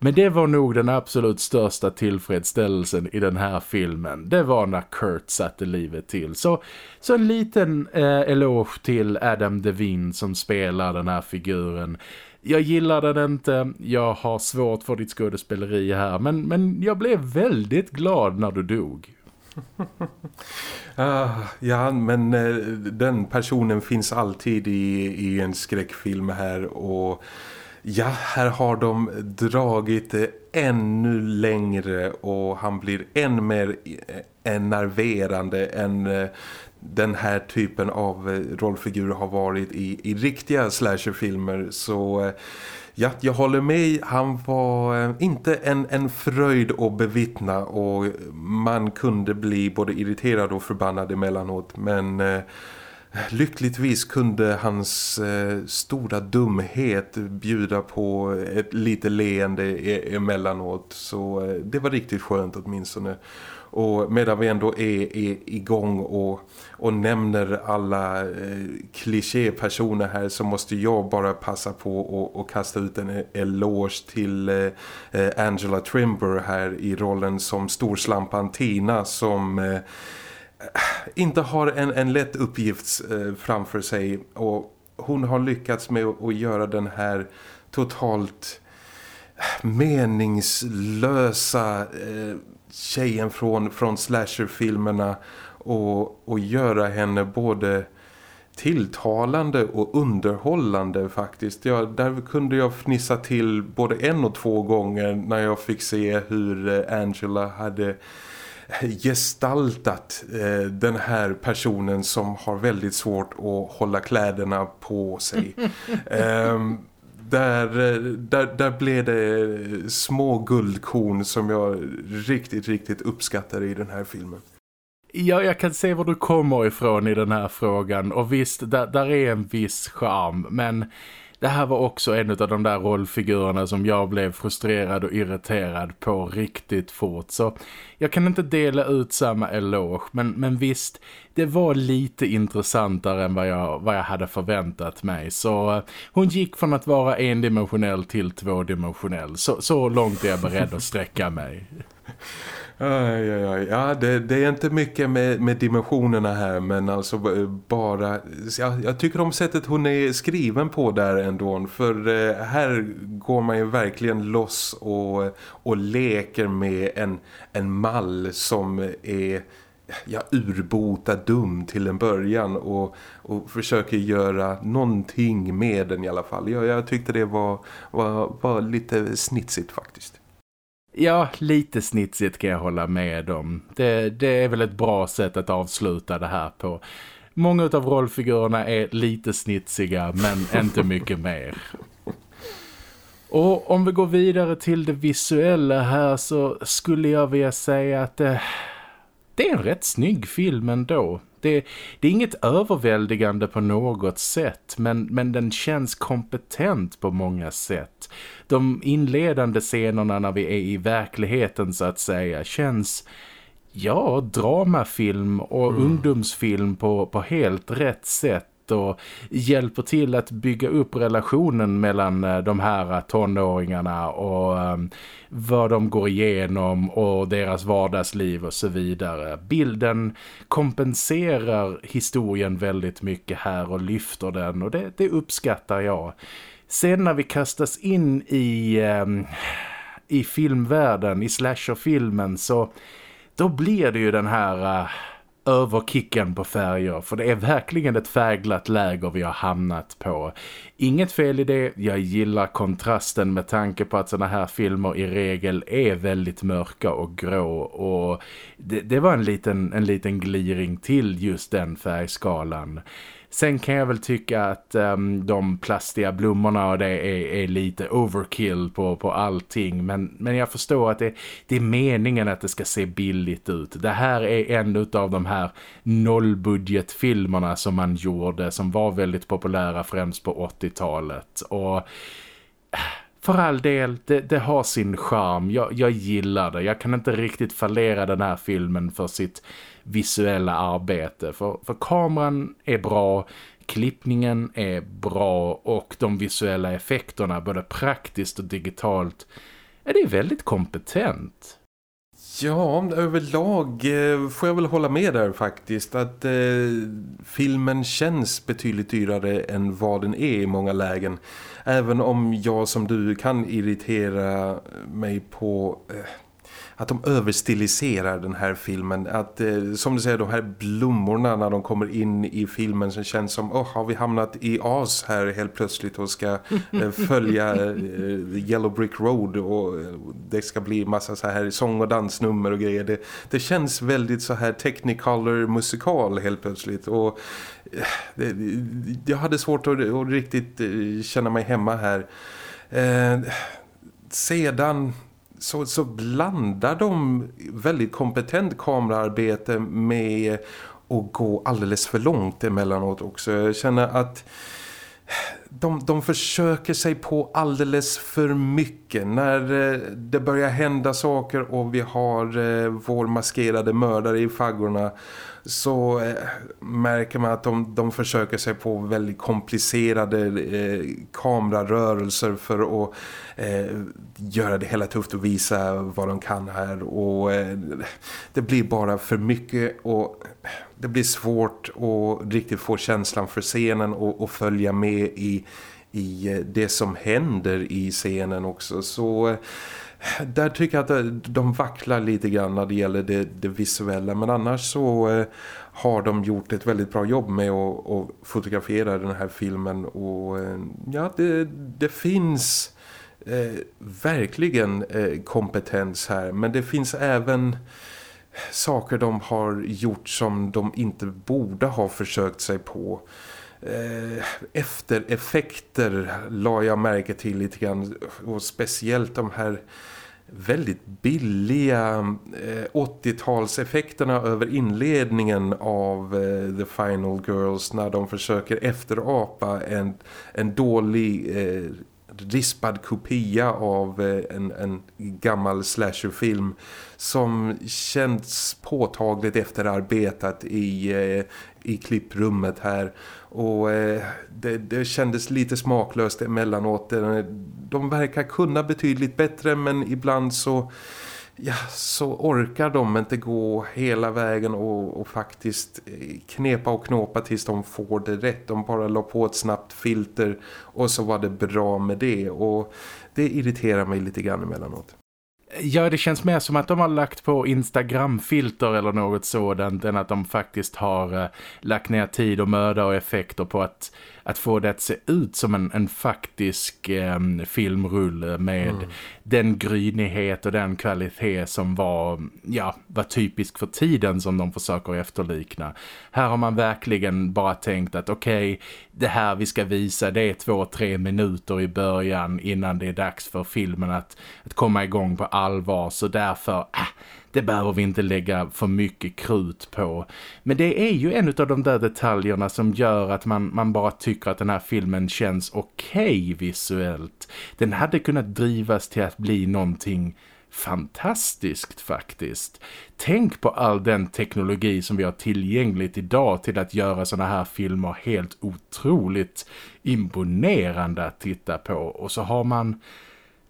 Men det var nog den absolut största tillfredsställelsen i den här filmen. Det var när Kurt satte livet till. Så, så en liten eh, eloge till Adam Devine som spelar den här figuren jag gillar den inte, jag har svårt för ditt skådespeleri här, men, men jag blev väldigt glad när du dog. uh, ja, men uh, den personen finns alltid i, i en skräckfilm här och ja, här har de dragit det ännu längre och han blir än mer eh, eh, enerverande än uh, den här typen av eh, rollfigurer har varit i, i riktiga slasherfilmer så eh, ja, jag håller med. Han var eh, inte en, en fröjd att bevittna och man kunde bli både irriterad och förbannad emellanåt men eh, lyckligtvis kunde hans eh, stora dumhet bjuda på ett lite leende e emellanåt så eh, det var riktigt skönt åtminstone. Och medan vi ändå är, är igång och, och nämner alla eh, klichépersoner här så måste jag bara passa på och, och kasta ut en eloge till eh, Angela Trimber här i rollen som storslampan Tina som... Eh, inte har en, en lätt uppgift eh, framför sig. Och hon har lyckats med att göra den här totalt eh, meningslösa eh, tjejen från, från slasherfilmerna och, och göra henne både tilltalande och underhållande faktiskt. Ja, där kunde jag fnissa till både en och två gånger när jag fick se hur eh, Angela hade gestaltat eh, den här personen som har väldigt svårt att hålla kläderna på sig. um, där, eh, där, där blev det små guldkorn som jag riktigt, riktigt uppskattar i den här filmen. Ja, jag kan se var du kommer ifrån i den här frågan. Och visst, där, där är en viss charm. Men det här var också en av de där rollfigurerna som jag blev frustrerad och irriterad på riktigt fort. Så jag kan inte dela ut samma eloge. Men, men visst, det var lite intressantare än vad jag, vad jag hade förväntat mig. Så eh, hon gick från att vara endimensionell till tvådimensionell. Så, så långt är jag beredd att sträcka mig. Aj, aj, aj. Ja, det, det, är inte mycket med, med dimensionerna här men alltså eh, bara... Ja, jag tycker om sättet hon är skriven på där ändå för eh, här går man ju verkligen loss och, och leker med en, en mall som är ja, urbota dum till en början och, och försöker göra någonting med den i alla fall. Jag, jag tyckte det var, var, var lite snitsigt faktiskt. Ja, lite snitsigt kan jag hålla med om. Det, det är väl ett bra sätt att avsluta det här på. Många av rollfigurerna är lite snitsiga men inte mycket mer. Och om vi går vidare till det visuella här så skulle jag vilja säga att det, det är en rätt snygg film ändå. Det, det, är inget överväldigande på något sätt men, men den känns kompetent på många sätt. De inledande scenerna när vi är i verkligheten så att säga känns ja, dramafilm och mm. ungdomsfilm på, på helt rätt sätt och hjälper till att bygga upp relationen mellan eh, de här tonåringarna och ehm, vad de går igenom och deras vardagsliv och så vidare. Bilden kompenserar historien väldigt mycket här och lyfter den och det, det uppskattar jag. Sen när vi kastas in i, ehm, i filmvärlden, i slasherfilmen så då blir det ju den här... Eh, över överkicken på färger för det är verkligen ett färglat läger vi har hamnat på. Inget fel i det, jag gillar kontrasten med tanke på att såna här filmer i regel är väldigt mörka och grå och det, det var en liten, en liten gliring till just den färgskalan. Sen kan jag väl tycka att um, de plastiga blommorna och det är, är, lite overkill på, på allting. Men, men jag förstår att det, det, är meningen att det ska se billigt ut. Det här är en av de här nollbudgetfilmerna som man gjorde som var väldigt populära främst på 80-talet. Och för all del, det, det har sin charm. Jag, jag, gillar det. Jag kan inte riktigt fallera den här filmen för sitt visuella arbete. För, för kameran är bra, klippningen är bra och de visuella effekterna, både praktiskt och digitalt, är det väldigt kompetent. Ja, överlag eh, får jag väl hålla med där faktiskt att eh, filmen känns betydligt dyrare än vad den är i många lägen. Även om jag som du kan irritera mig på eh, att de överstiliserar den här filmen. Att eh, som du säger, de här blommorna när de kommer in i filmen så känns som, oh, har vi hamnat i As här helt plötsligt och ska eh, följa eh, Yellow Brick Road och eh, det ska bli massa så här sång- och dansnummer och grejer. Det, det känns väldigt så här technicolor musikal helt plötsligt och eh, det, jag hade svårt att, att riktigt eh, känna mig hemma här. Eh, sedan så, så blandar de väldigt kompetent kameraarbete med att gå alldeles för långt emellanåt också. Jag känner att de, de försöker sig på alldeles för mycket när eh, det börjar hända saker och vi har eh, vår maskerade mördare i faggorna så eh, märker man att de, de försöker sig på väldigt komplicerade eh, kamerarörelser för att eh, göra det hela tufft och visa vad de kan här. Och eh, det blir bara för mycket och det blir svårt att riktigt få känslan för scenen och, och följa med i, i det som händer i scenen också. Så eh, där tycker jag att eh, de vacklar lite grann när det gäller det, det visuella. Men annars så eh, har de gjort ett väldigt bra jobb med att, att fotografera den här filmen. Och eh, ja det, det finns eh, verkligen eh, kompetens här. Men det finns även saker de har gjort som de inte borde ha försökt sig på. Eh, eftereffekter la jag märke till lite grann. Och speciellt de här väldigt billiga eh, 80-talseffekterna över inledningen av eh, The Final Girls när de försöker efterapa en, en dålig eh, rispad kopia av eh, en, en gammal slasherfilm som känns påtagligt efterarbetat i, eh, i klipprummet här och eh, det, det kändes lite smaklöst emellanåt eh, de verkar kunna betydligt bättre men ibland så ja, så orkar de inte gå hela vägen och, och, faktiskt eh, knepa och knåpa tills de får det rätt. De bara la på ett snabbt filter och så var det bra med det och det irriterar mig lite grann emellanåt. Ja, det känns mer som att de har lagt på Instagram-filter eller något sådant än att de faktiskt har eh, lagt ner tid och möda och effekter på att att få det att se ut som en, en faktisk eh, filmrulle med mm. den grynighet och den kvalitet som var, ja, var typisk för tiden som de försöker efterlikna. Här har man verkligen bara tänkt att okej, okay, det här vi ska visa det är två, tre minuter i början innan det är dags för filmen att, att komma igång på allvar så därför, äh, det behöver vi inte lägga för mycket krut på. Men det är ju en av de där detaljerna som gör att man, man bara tycker att den här filmen känns okej okay visuellt. Den hade kunnat drivas till att bli någonting fantastiskt faktiskt. Tänk på all den teknologi som vi har tillgängligt idag till att göra såna här filmer helt otroligt imponerande att titta på. Och så har man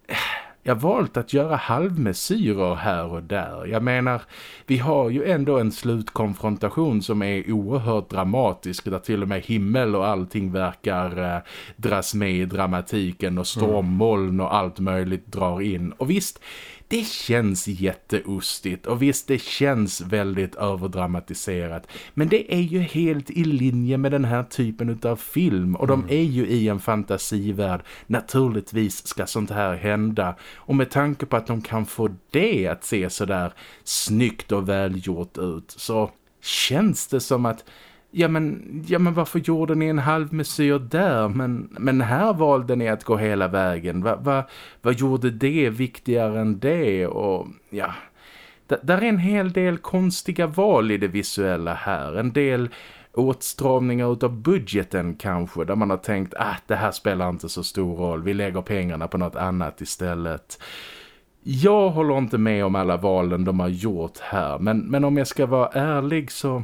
eh, jag valt att göra halvmesyrer här och där. Jag menar, vi har ju ändå en slutkonfrontation som är oerhört dramatisk där till och med himmel och allting verkar eh, dras med i dramatiken och stormmoln och allt möjligt drar in. Och visst, det känns jätteostigt och visst det känns väldigt överdramatiserat men det är ju helt i linje med den här typen av film och mm. de är ju i en fantasivärld naturligtvis ska sånt här hända och med tanke på att de kan få det att se sådär snyggt och välgjort ut så känns det som att Ja men, ja men varför gjorde ni en halv mesyr där? Men, men här valde ni att gå hela vägen. Vad va, vad gjorde det viktigare än det? Och ja, där är en hel del konstiga val i det visuella här. En del åtstramningar utav budgeten kanske. Där man har tänkt att ah, det här spelar inte så stor roll. Vi lägger pengarna på något annat istället. Jag håller inte med om alla valen de har gjort här. Men, men om jag ska vara ärlig så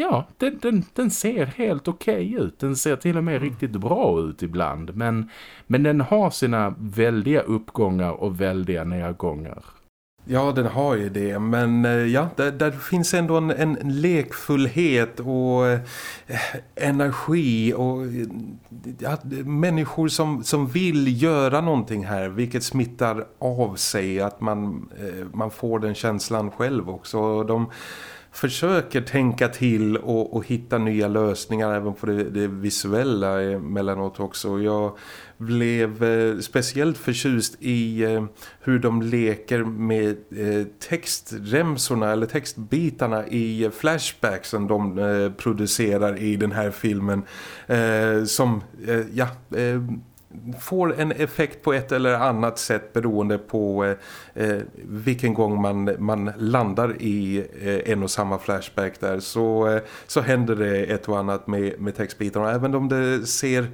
ja, den, den, den ser helt okej okay ut. Den ser till och med mm. riktigt bra ut ibland. Men, men den har sina väldiga uppgångar och väldiga nedgångar. Ja, den har ju det. Men eh, ja, där, där finns ändå en, en lekfullhet och eh, energi och ja, människor som, som vill göra någonting här. Vilket smittar av sig att man, eh, man får den känslan själv också. De försöker tänka till och, och hitta nya lösningar även på det, det visuella emellanåt också. Jag blev eh, speciellt förtjust i eh, hur de leker med eh, textremsorna eller textbitarna i flashbacksen de eh, producerar i den här filmen eh, som eh, ja eh, får en effekt på ett eller annat sätt beroende på eh, eh, vilken gång man, man landar i eh, en och samma flashback där så, eh, så händer det ett och annat med, med textbitarna. Även om det ser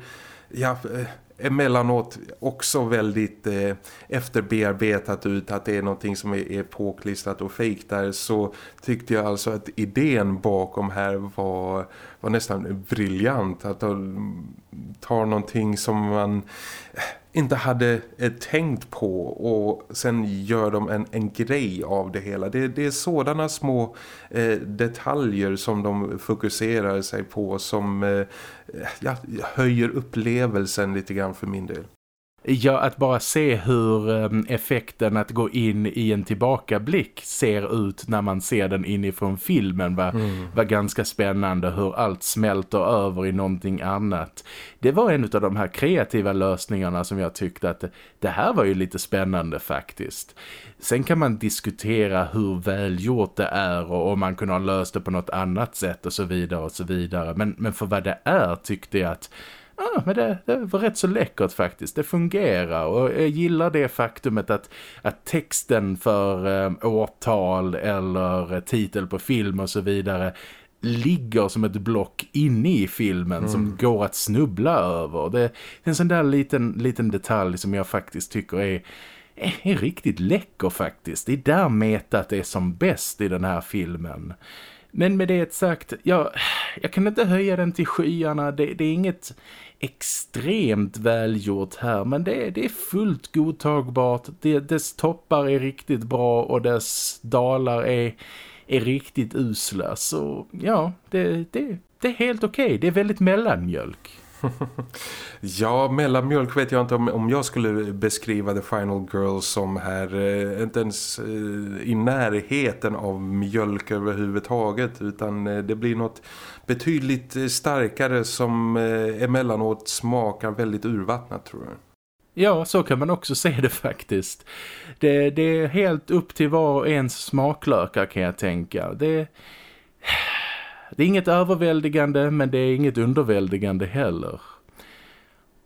ja, eh, emellanåt också väldigt eh, efterbearbetat ut att det är någonting som är, är påklistrat och fejk där så tyckte jag alltså att idén bakom här var, var nästan briljant. Att de tar någonting som man eh, inte hade eh, tänkt på och sen gör de en, en grej av det hela. Det, det är sådana små eh, detaljer som de fokuserar sig på som eh, ja, höjer upplevelsen lite grann för min del. Ja, att bara se hur ehm, effekten att gå in i en tillbakablick ser ut när man ser den inifrån filmen var, mm. var ganska spännande. Hur allt smälter över i någonting annat. Det var en av de här kreativa lösningarna som jag tyckte att det här var ju lite spännande faktiskt. Sen kan man diskutera hur välgjort det är och om man kunde ha löst det på något annat sätt och så vidare och så vidare. Men, men för vad det är tyckte jag att ah, men det, det, var rätt så läckert faktiskt. Det fungerar och jag gillar det faktumet att, att texten för eh, årtal eller titel på film och så vidare ligger som ett block inne i filmen mm. som går att snubbla över. Det är en sån där liten, liten detalj som jag faktiskt tycker är, är riktigt läcker faktiskt. Det är där metat är som bäst i den här filmen. Men med det sagt, jag, jag kan inte höja den till skyarna. Det, det är inget extremt välgjort här men det, det är fullt godtagbart. Det, dess toppar är riktigt bra och dess dalar är, är riktigt usla. Så ja, det, det, det är helt okej. Okay. Det är väldigt mellanmjölk. ja, mellanmjölk vet jag inte om, om jag skulle beskriva The Final Girl som här. Eh, inte ens eh, i närheten av mjölk överhuvudtaget utan eh, det blir något betydligt eh, starkare som eh, emellanåt smakar väldigt urvattnat tror jag. Ja, så kan man också se det faktiskt. Det, det är helt upp till var och ens smaklökar kan jag tänka. Det, det är inget överväldigande men det är inget underväldigande heller.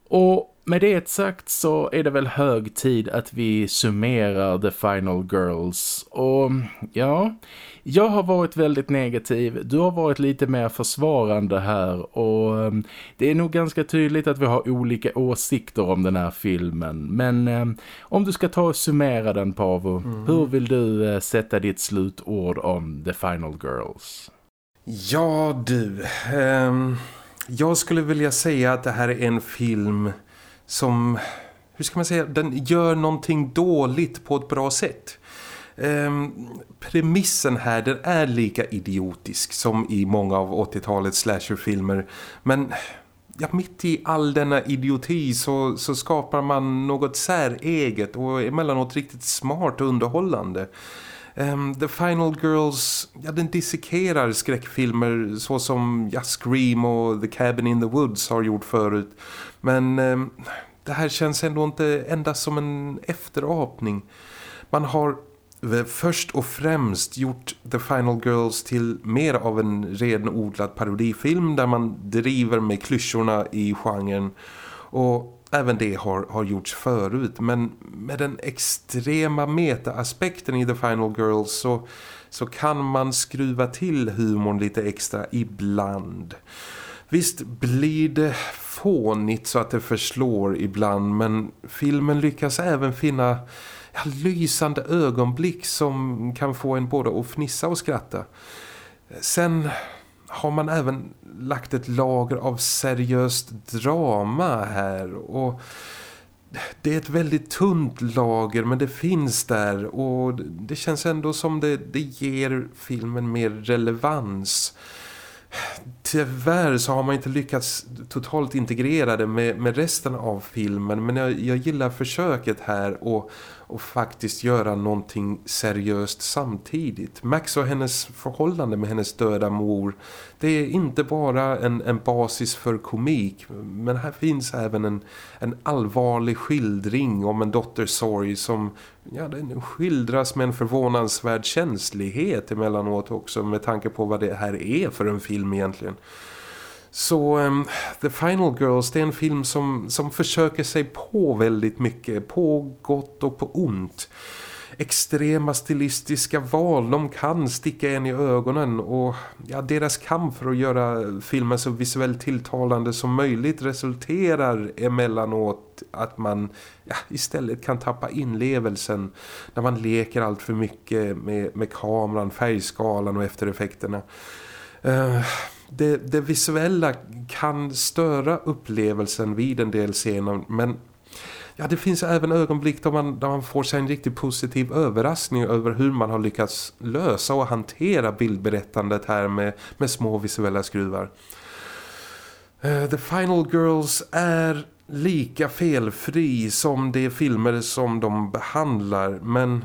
Och med det sagt så är det väl hög tid att vi summerar The Final Girls. Och ja, jag har varit väldigt negativ. Du har varit lite mer försvarande här. Och um, det är nog ganska tydligt att vi har olika åsikter om den här filmen. Men um, om du ska ta och summera den, Pavo. Mm. Hur vill du uh, sätta ditt slutord om The Final Girls? Ja, du. Um, jag skulle vilja säga att det här är en film som, hur ska man säga, den gör någonting dåligt på ett bra sätt. Um, premissen här den är lika idiotisk som i många av 80-talets slasherfilmer men ja, mitt i all denna idioti så, så skapar man något säreget och emellanåt riktigt smart och underhållande. Um, The Final Girls, ja den dissekerar skräckfilmer så som ja, Scream och The Cabin in the Woods har gjort förut. Men um, det här känns ändå inte endast som en efterapning. Man har eh, först och främst gjort The Final Girls till mer av en renodlad parodifilm där man driver med klyschorna i genren och även det har, har gjorts förut men med den extrema meta-aspekten i The Final Girls så, så kan man skruva till humorn lite extra ibland. Visst blir det fånigt så att det förslår ibland men filmen lyckas även finna ja, lysande ögonblick som kan få en både att fnissa och skratta. Sen har man även lagt ett lager av seriöst drama här? Och det är ett väldigt tunt lager men det finns där. Och det känns ändå som det, det ger filmen mer relevans. Tyvärr så har man inte lyckats totalt integrera det med, med resten av filmen men jag, jag gillar försöket här och, och faktiskt göra någonting seriöst samtidigt. Max och hennes förhållande med hennes döda mor det är inte bara en, en basis för komik men här finns även en, en allvarlig skildring om en dottersorg som ja, den skildras med en förvånansvärd känslighet emellanåt också med tanke på vad det här är för en film egentligen. Så um, The Final Girls det är en film som, som försöker sig på väldigt mycket, på gott och på ont. Extrema stilistiska val, de kan sticka en i ögonen och ja, deras kamp för att göra filmen så visuellt tilltalande som möjligt resulterar emellanåt att man ja, istället kan tappa inlevelsen när man leker allt för mycket med, med kameran, färgskalan och eftereffekterna. Uh, eh, det, det, visuella kan störa upplevelsen vid en del scener men ja, det finns även ögonblick där man, där man får sig en riktigt positiv överraskning över hur man har lyckats lösa och hantera bildberättandet här med, med små visuella skruvar. Uh, The Final Girls är lika felfri som de filmer som de behandlar men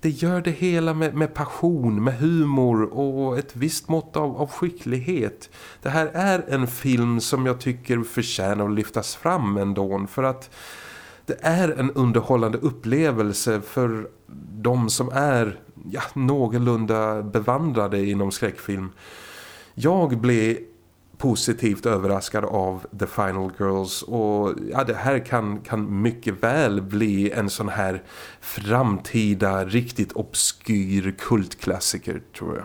det gör det hela med, med, passion, med humor och ett visst mått av, av skicklighet. Det här är en film som jag tycker förtjänar att lyftas fram ändå för att det är en underhållande upplevelse för de som är ja, någorlunda bevandrade inom skräckfilm. Jag blev positivt överraskad av The Final Girls och ja, det här kan, kan mycket väl bli en sån här framtida riktigt obskyr kultklassiker tror jag.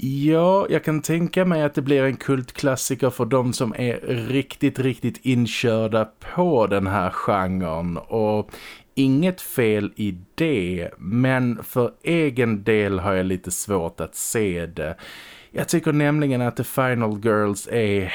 Ja, jag kan tänka mig att det blir en kultklassiker för de som är riktigt, riktigt inkörda på den här genren och inget fel i det, men för egen del har jag lite svårt att se det. Jag tycker nämligen att The Final Girls är,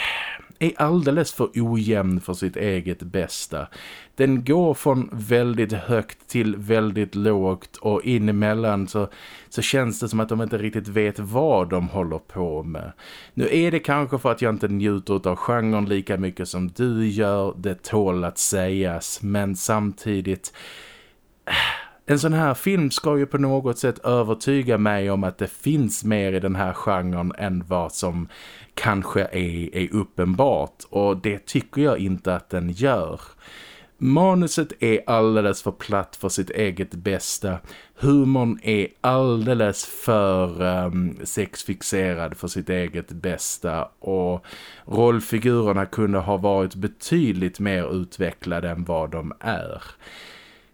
är alldeles för ojämn för sitt eget bästa. Den går från väldigt högt till väldigt lågt och inemellan så, så känns det som att de inte riktigt vet vad de håller på med. Nu är det kanske för att jag inte njuter av genren lika mycket som du gör, det tål att sägas, men samtidigt en sån här film ska ju på något sätt övertyga mig om att det finns mer i den här genren än vad som kanske är, är uppenbart och det tycker jag inte att den gör. Manuset är alldeles för platt för sitt eget bästa. Humorn är alldeles för um, sexfixerad för sitt eget bästa och rollfigurerna kunde ha varit betydligt mer utvecklade än vad de är.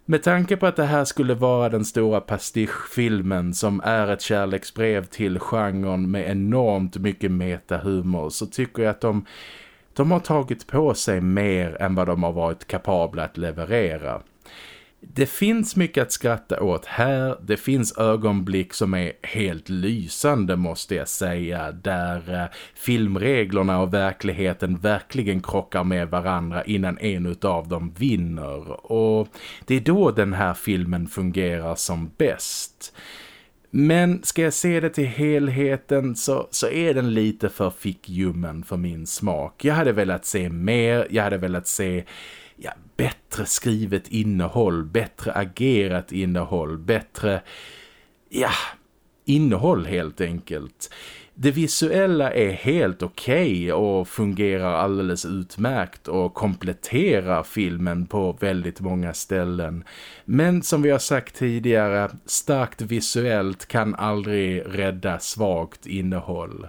Med tanke på att det här skulle vara den stora pastischfilmen som är ett kärleksbrev till genren med enormt mycket metahumor så tycker jag att de, de har tagit på sig mer än vad de har varit kapabla att leverera. Det finns mycket att skratta åt här. Det finns ögonblick som är helt lysande måste jag säga. Där eh, filmreglerna och verkligheten verkligen krockar med varandra innan en av dem vinner. Och det är då den här filmen fungerar som bäst. Men ska jag se det till helheten så, så är den lite för fickljummen för min smak. Jag hade velat se mer, jag hade velat se bättre skrivet innehåll, bättre agerat innehåll, bättre ja, innehåll helt enkelt. Det visuella är helt okej okay och fungerar alldeles utmärkt och kompletterar filmen på väldigt många ställen. Men som vi har sagt tidigare, starkt visuellt kan aldrig rädda svagt innehåll.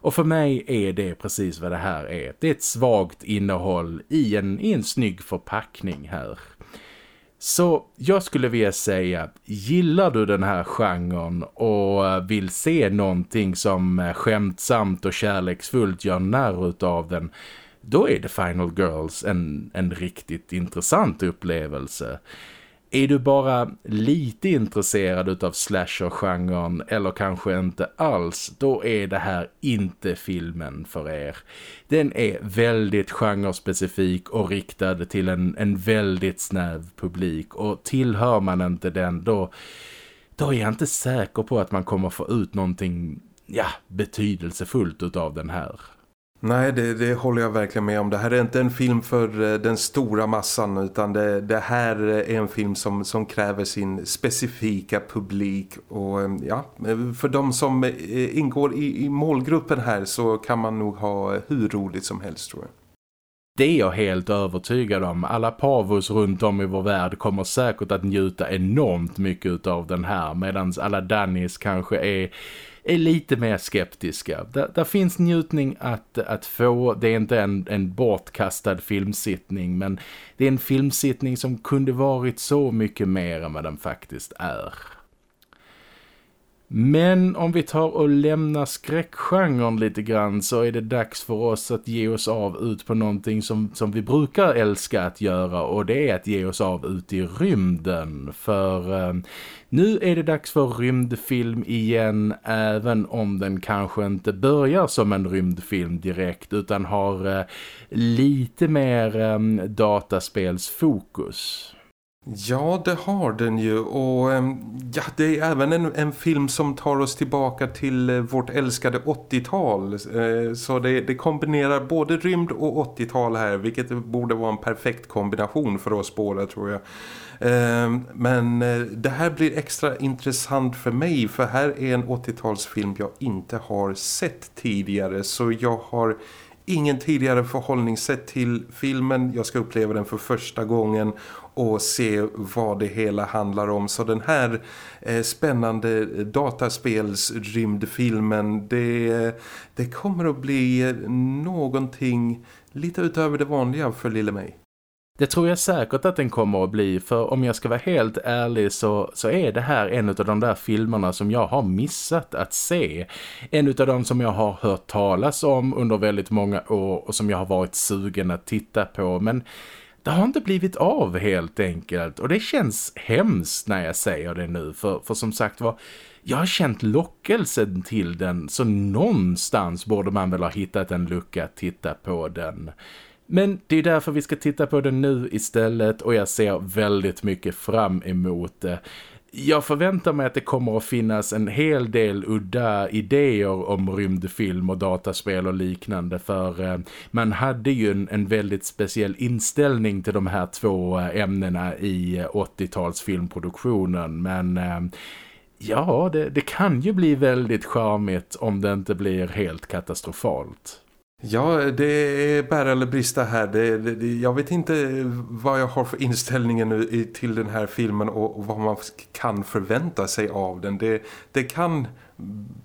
Och för mig är det precis vad det här är. Det är ett svagt innehåll i en, i en snygg förpackning här. Så jag skulle vilja säga, gillar du den här genren och vill se någonting som skämtsamt och kärleksfullt gör när av den, då är The Final Girls en, en riktigt intressant upplevelse. Är du bara lite intresserad av slasher-genren eller kanske inte alls, då är det här inte filmen för er. Den är väldigt genrespecifik och riktad till en, en väldigt snäv publik och tillhör man inte den då, då är jag inte säker på att man kommer få ut någonting ja, betydelsefullt av den här. Nej, det, det, håller jag verkligen med om. Det här är inte en film för eh, den stora massan utan det, det här är en film som, som kräver sin specifika publik. Och eh, ja, för de som eh, ingår i, i målgruppen här så kan man nog ha hur roligt som helst tror jag. Det är jag helt övertygad om. Alla pavos runt om i vår värld kommer säkert att njuta enormt mycket av den här medan alla Dannis kanske är är lite mer skeptiska. Där, där, finns njutning att, att få. Det är inte en, en bortkastad filmsittning men det är en filmsittning som kunde varit så mycket mer än vad den faktiskt är. Men om vi tar och lämnar skräckgenren lite grann så är det dags för oss att ge oss av ut på någonting som, som vi brukar älska att göra och det är att ge oss av ut i rymden. För eh, nu är det dags för rymdfilm igen även om den kanske inte börjar som en rymdfilm direkt utan har eh, lite mer eh, dataspelsfokus. Ja, det har den ju och ehm, ja, det är även en, en film som tar oss tillbaka till eh, vårt älskade 80-tal. Eh, så det, det, kombinerar både rymd och 80-tal här vilket borde vara en perfekt kombination för oss båda tror jag. Ehm, men eh, det här blir extra intressant för mig för här är en 80-talsfilm jag inte har sett tidigare så jag har ingen tidigare förhållningssätt till filmen. Jag ska uppleva den för första gången och se vad det hela handlar om. Så den här eh, spännande dataspelsrymdfilmen det, det kommer att bli någonting lite utöver det vanliga för lille mig. Det tror jag säkert att den kommer att bli för om jag ska vara helt ärlig så, så är det här en av de där filmerna som jag har missat att se. En av de som jag har hört talas om under väldigt många år och som jag har varit sugen att titta på men det har inte blivit av helt enkelt och det känns hemskt när jag säger det nu för, för som sagt var jag har känt lockelsen till den så någonstans borde man väl ha hittat en lucka att titta på den. Men det är därför vi ska titta på den nu istället och jag ser väldigt mycket fram emot det. Jag förväntar mig att det kommer att finnas en hel del udda idéer om rymdfilm och dataspel och liknande för eh, man hade ju en, en, väldigt speciell inställning till de här två eh, ämnena i eh, 80-tals filmproduktionen men eh, ja, det, det kan ju bli väldigt charmigt om det inte blir helt katastrofalt. Ja, det är bära eller brista här. Det, det, jag vet inte vad jag har för inställning nu till den här filmen och, och vad man kan förvänta sig av den. Det, det kan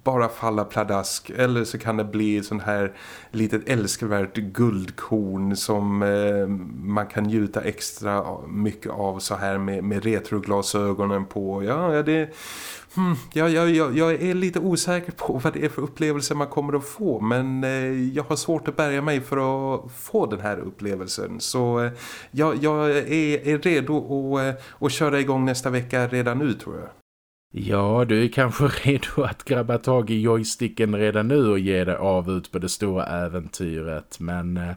bara falla pladask eller så kan det bli sån här litet älskvärt guldkorn som eh, man kan njuta extra mycket av så här med, med retroglasögonen på. Ja, det Hmm, jag, jag, jag, är lite osäker på vad det är för upplevelse man kommer att få men eh, jag har svårt att bärga mig för att få den här upplevelsen så eh, jag, jag är, är, redo att, eh, att köra igång nästa vecka redan nu tror jag. Ja, du är kanske redo att grabba tag i joysticken redan nu och ge dig av ut på det stora äventyret. Men eh,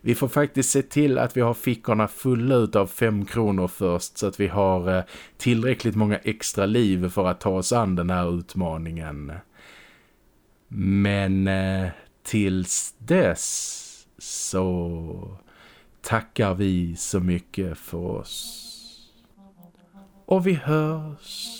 vi får faktiskt se till att vi har fickorna fulla ut av fem kronor först så att vi har eh, tillräckligt många extra liv för att ta oss an den här utmaningen. Men eh, tills dess så tackar vi så mycket för oss. Och vi hörs